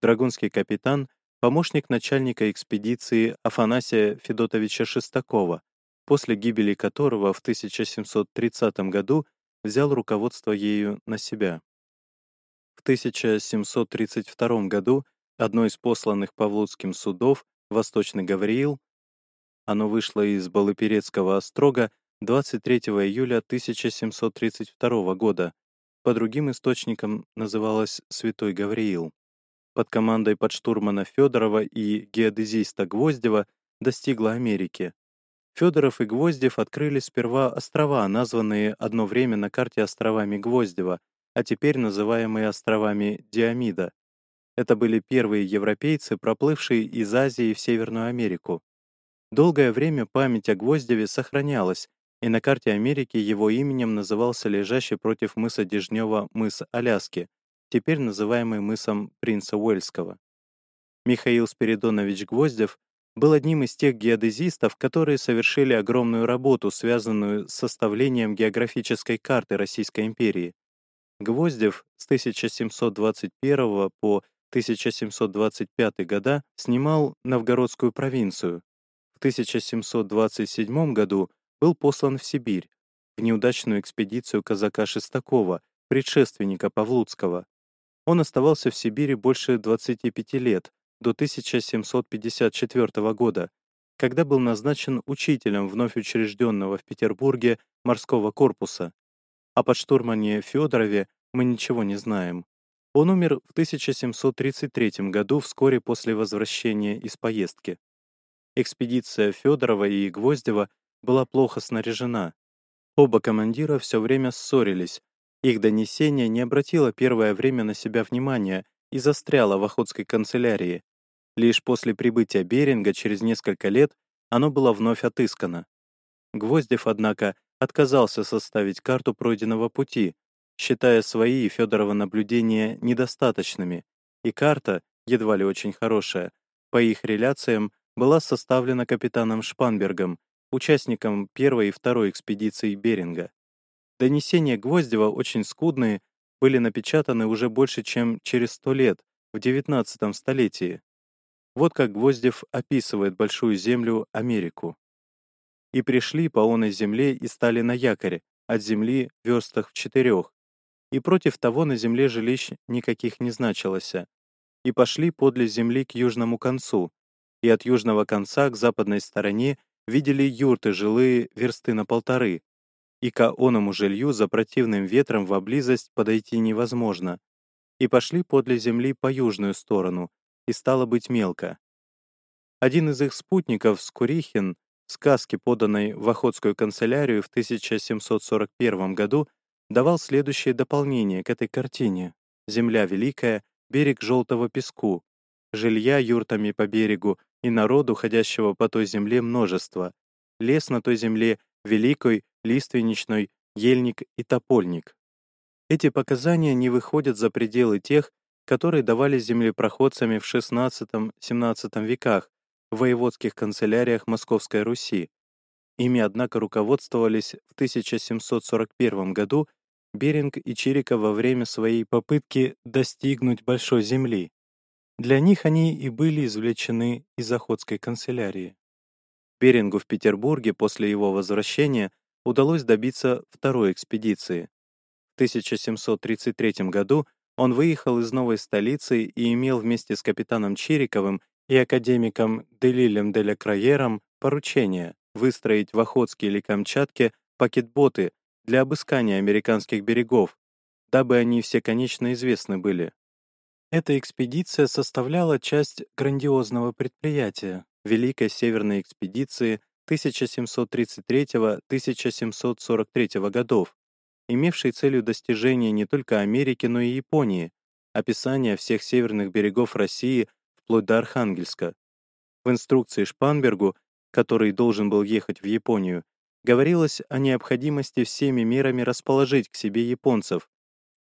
Драгунский капитан, помощник начальника экспедиции Афанасия Федотовича Шестакова, после гибели которого в 1730 году взял руководство ею на себя. В 1732 году одно из посланных Павлудским судов, Восточный Гавриил, оно вышло из Балыперецкого острога 23 июля 1732 года, по другим источникам называлось «Святой Гавриил». Под командой подштурмана Федорова и геодезиста Гвоздева достигла Америки. Федоров и Гвоздев открыли сперва острова, названные одно время на карте островами Гвоздева, а теперь называемые островами Диамида. Это были первые европейцы, проплывшие из Азии в Северную Америку. Долгое время память о Гвоздеве сохранялась, и на карте Америки его именем назывался лежащий против мыса Дежнева мыс Аляски, теперь называемый мысом Принца Уэльского. Михаил Спиридонович Гвоздев был одним из тех геодезистов, которые совершили огромную работу, связанную с составлением географической карты Российской империи. Гвоздев с 1721 по 1725 года снимал Новгородскую провинцию. В 1727 году был послан в Сибирь, в неудачную экспедицию казака Шестакова, предшественника Павлуцкого. Он оставался в Сибири больше 25 лет, до 1754 года, когда был назначен учителем вновь учрежденного в Петербурге морского корпуса. О подштурмане Федорове мы ничего не знаем. Он умер в 1733 году вскоре после возвращения из поездки. Экспедиция Федорова и Гвоздева была плохо снаряжена. Оба командира все время ссорились. Их донесение не обратило первое время на себя внимания и застряло в Охотской канцелярии. Лишь после прибытия Беринга через несколько лет оно было вновь отыскано. Гвоздев, однако, отказался составить карту пройденного пути, считая свои и Федорова наблюдения недостаточными, и карта, едва ли очень хорошая, по их реляциям, была составлена капитаном Шпанбергом, участником первой и второй экспедиций Беринга. Донесения Гвоздева, очень скудные, были напечатаны уже больше, чем через сто лет, в XIX столетии. Вот как Гвоздев описывает Большую Землю, Америку. «И пришли по оной земле и стали на якоре, от земли верстах в четырех, и против того на земле жилищ никаких не значилось, и пошли подле земли к южному концу, и от южного конца к западной стороне видели юрты жилые версты на полторы, и к оному жилью за противным ветром в близость подойти невозможно, и пошли подле земли по южную сторону, и стало быть мелко. Один из их спутников, Скурихин, в сказке, поданной в Охотскую канцелярию в 1741 году, давал следующее дополнение к этой картине. Земля великая, берег желтого песку, жилья юртами по берегу и народу, ходящего по той земле, множество. Лес на той земле великой, лиственничной, ельник и топольник. Эти показания не выходят за пределы тех, которые давали землепроходцами в XVI-XVII веках воеводских канцеляриях Московской Руси. Ими, однако, руководствовались в 1741 году Беринг и Чириков во время своей попытки достигнуть Большой Земли. Для них они и были извлечены из Охотской канцелярии. Берингу в Петербурге после его возвращения удалось добиться второй экспедиции. В 1733 году он выехал из новой столицы и имел вместе с капитаном Чириковым и академиком Делилем Деля Краером поручение выстроить в Охотске или Камчатке пакетботы для обыскания американских берегов, дабы они все конечно известны были. Эта экспедиция составляла часть грандиозного предприятия Великой Северной экспедиции 1733-1743 годов, имевшей целью достижения не только Америки, но и Японии, описания всех северных берегов России вплоть до Архангельска. В инструкции Шпанбергу, который должен был ехать в Японию, говорилось о необходимости всеми мерами расположить к себе японцев,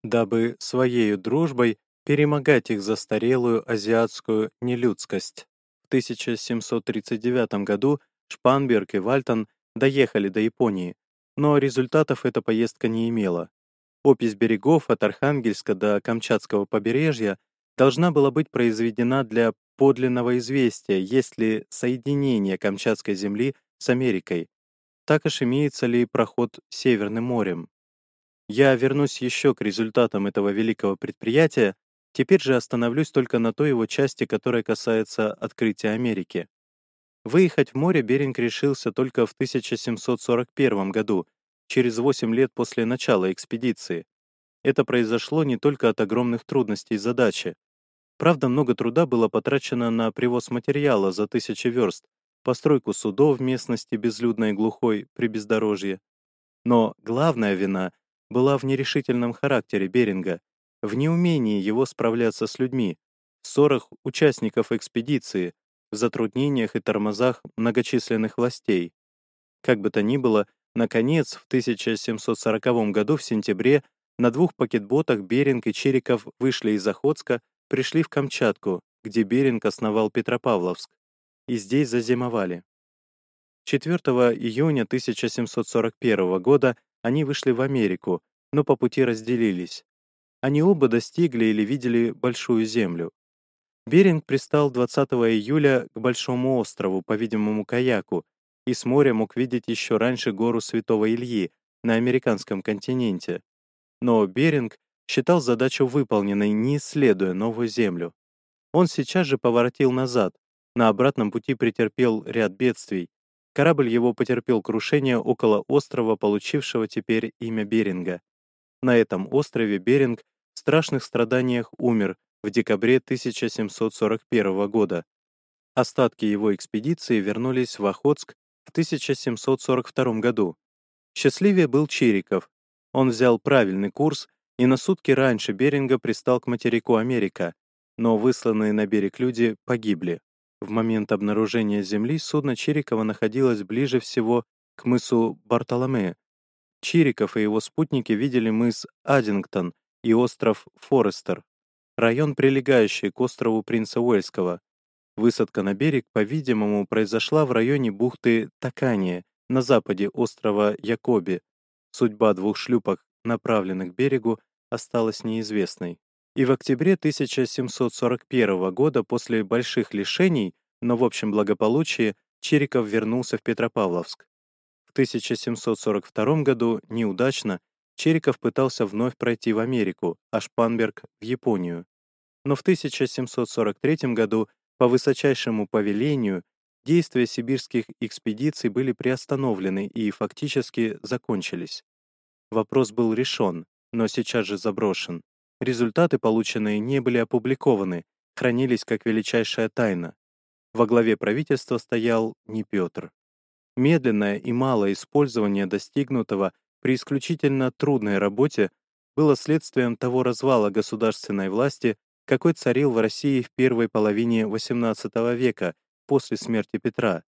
дабы своей дружбой перемогать их застарелую азиатскую нелюдскость. В 1739 году Шпанберг и Вальтон доехали до Японии, но результатов эта поездка не имела. Опись берегов от Архангельска до Камчатского побережья должна была быть произведена для подлинного известия, есть ли соединение Камчатской земли с Америкой, так уж имеется ли проход Северным морем. Я вернусь еще к результатам этого великого предприятия, теперь же остановлюсь только на той его части, которая касается открытия Америки. Выехать в море Беринг решился только в 1741 году, через 8 лет после начала экспедиции. Это произошло не только от огромных трудностей задачи. Правда, много труда было потрачено на привоз материала за тысячи верст, постройку судов в местности безлюдной и глухой при бездорожье. Но главная вина была в нерешительном характере Беринга, в неумении его справляться с людьми, в ссорах участников экспедиции, в затруднениях и тормозах многочисленных властей. Как бы то ни было, наконец, в 1740 году в сентябре На двух пакетботах Беринг и Чериков вышли из Охотска, пришли в Камчатку, где Беринг основал Петропавловск, и здесь зазимовали. 4 июня 1741 года они вышли в Америку, но по пути разделились. Они оба достигли или видели Большую Землю. Беринг пристал 20 июля к Большому острову, по-видимому, каяку, и с моря мог видеть еще раньше гору Святого Ильи на американском континенте. Но Беринг считал задачу выполненной, не исследуя новую землю. Он сейчас же поворотил назад, на обратном пути претерпел ряд бедствий. Корабль его потерпел крушение около острова, получившего теперь имя Беринга. На этом острове Беринг в страшных страданиях умер в декабре 1741 года. Остатки его экспедиции вернулись в Охотск в 1742 году. Счастливее был Чириков. Он взял правильный курс и на сутки раньше Беринга пристал к материку Америка, но высланные на берег люди погибли. В момент обнаружения Земли судно Чирикова находилось ближе всего к мысу Бартоломе. Чириков и его спутники видели мыс Аддингтон и остров Форестер, район, прилегающий к острову Принца Уэльского. Высадка на берег, по-видимому, произошла в районе бухты Такания, на западе острова Якоби. Судьба двух шлюпок, направленных к берегу, осталась неизвестной. И в октябре 1741 года после больших лишений, но в общем благополучии, Чериков вернулся в Петропавловск. В 1742 году неудачно Чериков пытался вновь пройти в Америку, а Шпанберг — в Японию. Но в 1743 году по высочайшему повелению действия сибирских экспедиций были приостановлены и фактически закончились. Вопрос был решен, но сейчас же заброшен. Результаты, полученные, не были опубликованы, хранились как величайшая тайна. Во главе правительства стоял не Петр. Медленное и малое использование достигнутого при исключительно трудной работе было следствием того развала государственной власти, какой царил в России в первой половине XVIII века после смерти Петра.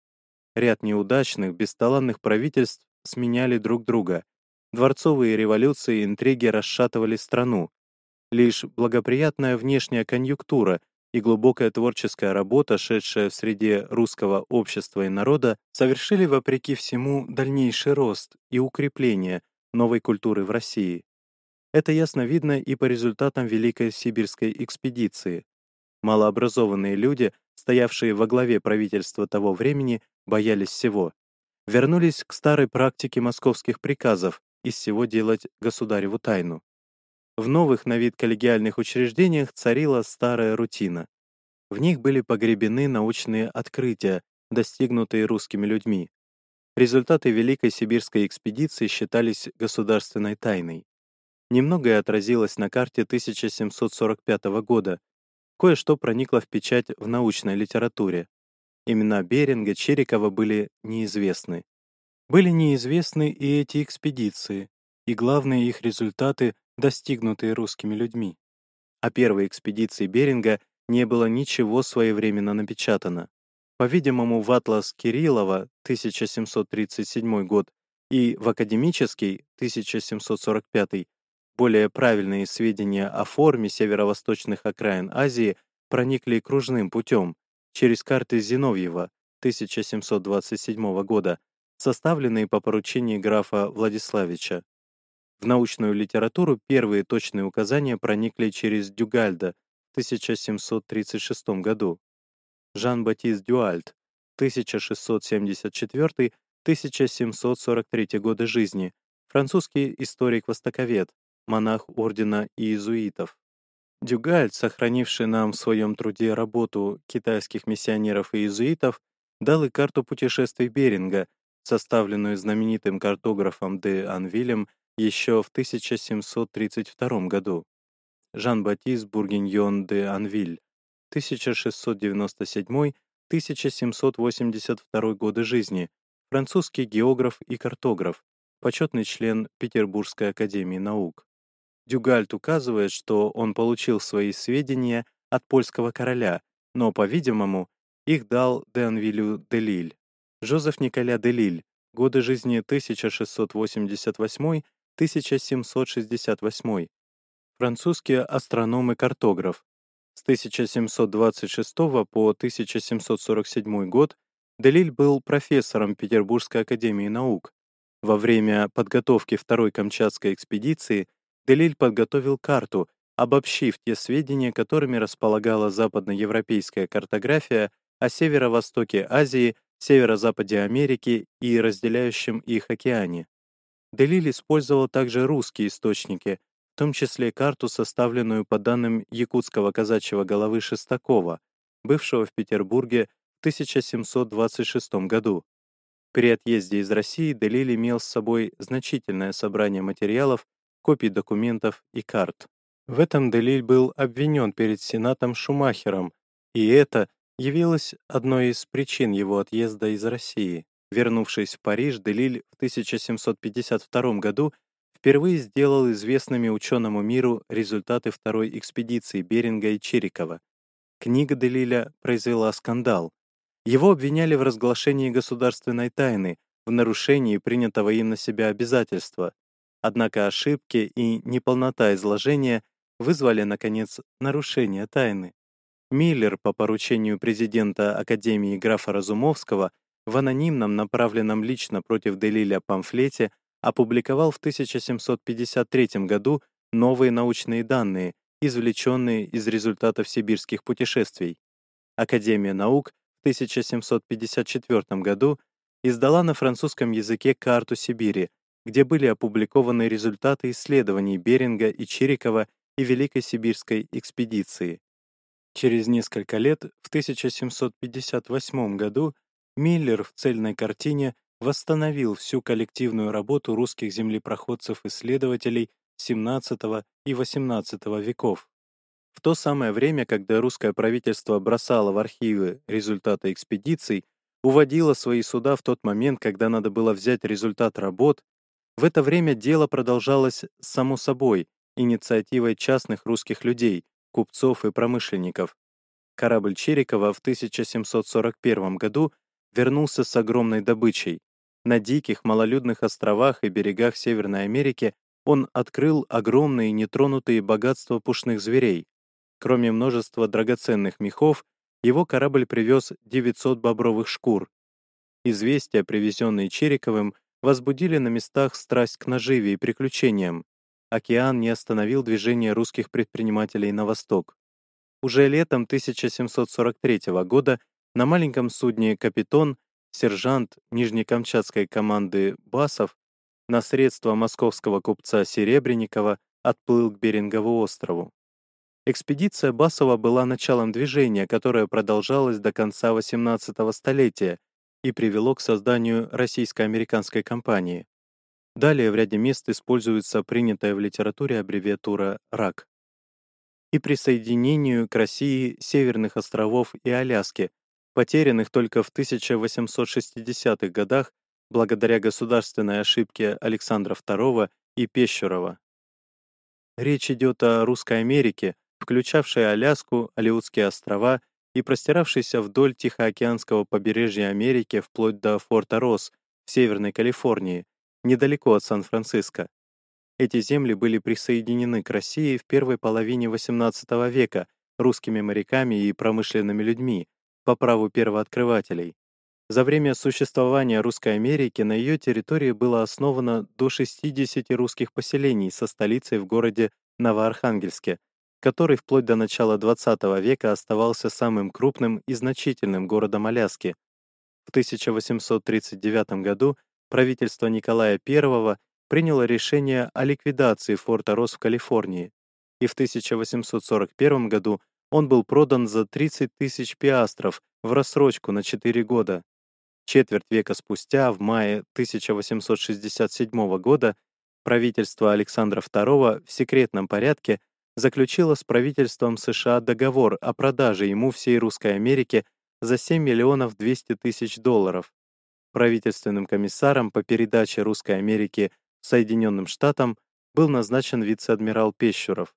Ряд неудачных, бесталанных правительств сменяли друг друга. Дворцовые революции и интриги расшатывали страну. Лишь благоприятная внешняя конъюнктура и глубокая творческая работа, шедшая в среде русского общества и народа, совершили вопреки всему дальнейший рост и укрепление новой культуры в России. Это ясно видно и по результатам Великой Сибирской экспедиции. Малообразованные люди, стоявшие во главе правительства того времени, боялись всего. Вернулись к старой практике московских приказов из всего делать государеву тайну. В новых на вид коллегиальных учреждениях царила старая рутина. В них были погребены научные открытия, достигнутые русскими людьми. Результаты Великой Сибирской экспедиции считались государственной тайной. Немногое отразилось на карте 1745 года. Кое-что проникло в печать в научной литературе. Имена Беринга, Черикова были неизвестны. Были неизвестны и эти экспедиции, и главные их результаты достигнутые русскими людьми. О первой экспедиции Беринга не было ничего своевременно напечатано. По-видимому, в атлас Кириллова 1737 год и в академический 1745 более правильные сведения о форме северо-восточных окраин Азии проникли кружным путем через карты Зиновьева 1727 года, составленные по поручению графа Владиславича. В научную литературу первые точные указания проникли через Дюгальда в 1736 году. Жан-Батист Дюальд, 1674-1743 годы жизни, французский историк-востоковед, монах ордена иезуитов. Дюгальд, сохранивший нам в своем труде работу китайских миссионеров и иезуитов, дал и карту путешествий Беринга, составленную знаменитым картографом де Анвилем еще в 1732 году. Жан-Батист Бургиньон де Анвиль, 1697-1782 годы жизни, французский географ и картограф, почетный член Петербургской академии наук. Дюгальт указывает, что он получил свои сведения от польского короля, но, по-видимому, их дал де Анвилю де Лиль. Жозеф Николя де Лиль, годы жизни 1688 1768. Французский астроном и картограф. С 1726 по 1747 год Делиль был профессором Петербургской академии наук. Во время подготовки второй Камчатской экспедиции Делиль подготовил карту, обобщив те сведения, которыми располагала западноевропейская картография о северо-востоке Азии, северо-западе Америки и разделяющем их океане. Делиль использовал также русские источники, в том числе карту, составленную по данным якутского казачьего головы Шестакова, бывшего в Петербурге в 1726 году. При отъезде из России Делиль имел с собой значительное собрание материалов, копий документов и карт. В этом Делиль был обвинен перед Сенатом Шумахером, и это явилось одной из причин его отъезда из России. Вернувшись в Париж, Делиль в 1752 году впервые сделал известными ученому миру результаты второй экспедиции Беринга и Чирикова. Книга Делиля произвела скандал. Его обвиняли в разглашении государственной тайны, в нарушении принятого им на себя обязательства. Однако ошибки и неполнота изложения вызвали, наконец, нарушение тайны. Миллер по поручению президента Академии графа Разумовского в анонимном, направленном лично против Делиля памфлете опубликовал в 1753 году новые научные данные, извлеченные из результатов сибирских путешествий. Академия наук 1754 году издала на французском языке карту Сибири, где были опубликованы результаты исследований Беринга и Чирикова и Великой Сибирской экспедиции. Через несколько лет, в 1758 году, Миллер в цельной картине восстановил всю коллективную работу русских землепроходцев-исследователей XVII и XVIII веков. В то самое время, когда русское правительство бросало в архивы результаты экспедиций, уводило свои суда в тот момент, когда надо было взять результат работ, в это время дело продолжалось само собой, инициативой частных русских людей, купцов и промышленников. Корабль Черикова в 1741 году вернулся с огромной добычей. На диких малолюдных островах и берегах Северной Америки он открыл огромные нетронутые богатства пушных зверей, Кроме множества драгоценных мехов, его корабль привез 900 бобровых шкур. Известия, привезенные Чериковым, возбудили на местах страсть к наживе и приключениям. Океан не остановил движение русских предпринимателей на восток. Уже летом 1743 года на маленьком судне «Капитон» сержант Нижнекамчатской команды «Басов» на средства московского купца Серебренникова отплыл к Берингову острову. Экспедиция Басова была началом движения, которое продолжалось до конца XVIII столетия и привело к созданию российско-американской компании. Далее в ряде мест используется принятая в литературе аббревиатура РАК. И присоединению к России Северных островов и Аляски, потерянных только в 1860-х годах благодаря государственной ошибке Александра II и Пещерова. Речь идет о Русской Америке, включавшая Аляску, Алиутские острова и простиравшийся вдоль Тихоокеанского побережья Америки вплоть до форта Росс в Северной Калифорнии, недалеко от Сан-Франциско. Эти земли были присоединены к России в первой половине XVIII века русскими моряками и промышленными людьми по праву первооткрывателей. За время существования Русской Америки на ее территории было основано до 60 русских поселений со столицей в городе Новоархангельске, который вплоть до начала XX века оставался самым крупным и значительным городом Аляски. В 1839 году правительство Николая I приняло решение о ликвидации форта Росс в Калифорнии, и в 1841 году он был продан за 30 тысяч пиастров в рассрочку на 4 года. Четверть века спустя, в мае 1867 года, правительство Александра II в секретном порядке заключила с правительством США договор о продаже ему всей Русской Америки за 7 миллионов 200 тысяч долларов. Правительственным комиссаром по передаче Русской Америки Соединенным Штатам был назначен вице-адмирал Пещеров.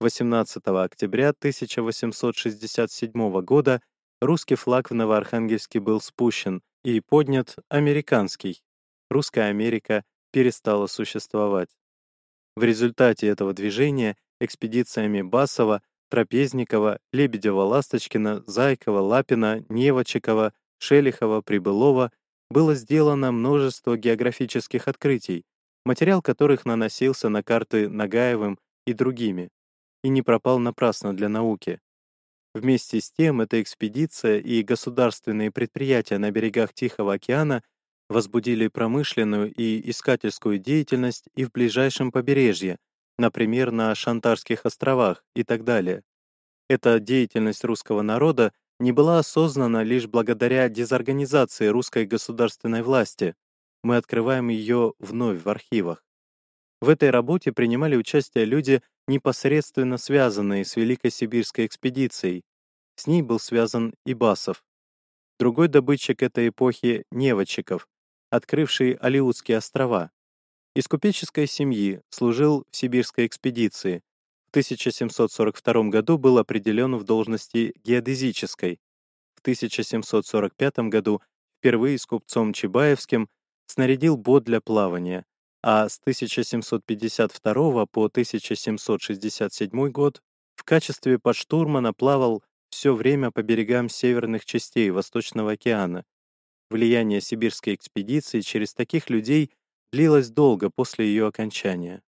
18 октября 1867 года русский флаг в Новоархангельске был спущен и поднят американский. Русская Америка перестало существовать. В результате этого движения экспедициями Басова, Трапезникова, Лебедева-Ласточкина, Зайкова, Лапина, Невочекова, Шелихова, Прибылова было сделано множество географических открытий, материал которых наносился на карты Нагаевым и другими, и не пропал напрасно для науки. Вместе с тем, эта экспедиция и государственные предприятия на берегах Тихого океана возбудили промышленную и искательскую деятельность и в ближайшем побережье, например, на Шантарских островах и так далее. Эта деятельность русского народа не была осознана лишь благодаря дезорганизации русской государственной власти. Мы открываем ее вновь в архивах. В этой работе принимали участие люди, непосредственно связанные с Великой Сибирской экспедицией. С ней был связан и Басов. Другой добытчик этой эпохи — Невочеков, открывший Алиутские острова. Из купеческой семьи служил в сибирской экспедиции, в 1742 году был определен в должности геодезической. В 1745 году впервые с купцом Чебаевским снарядил бот для плавания, а с 1752 по 1767 год в качестве подштурмана плавал все время по берегам северных частей Восточного океана. Влияние сибирской экспедиции через таких людей длилось долго после ее окончания.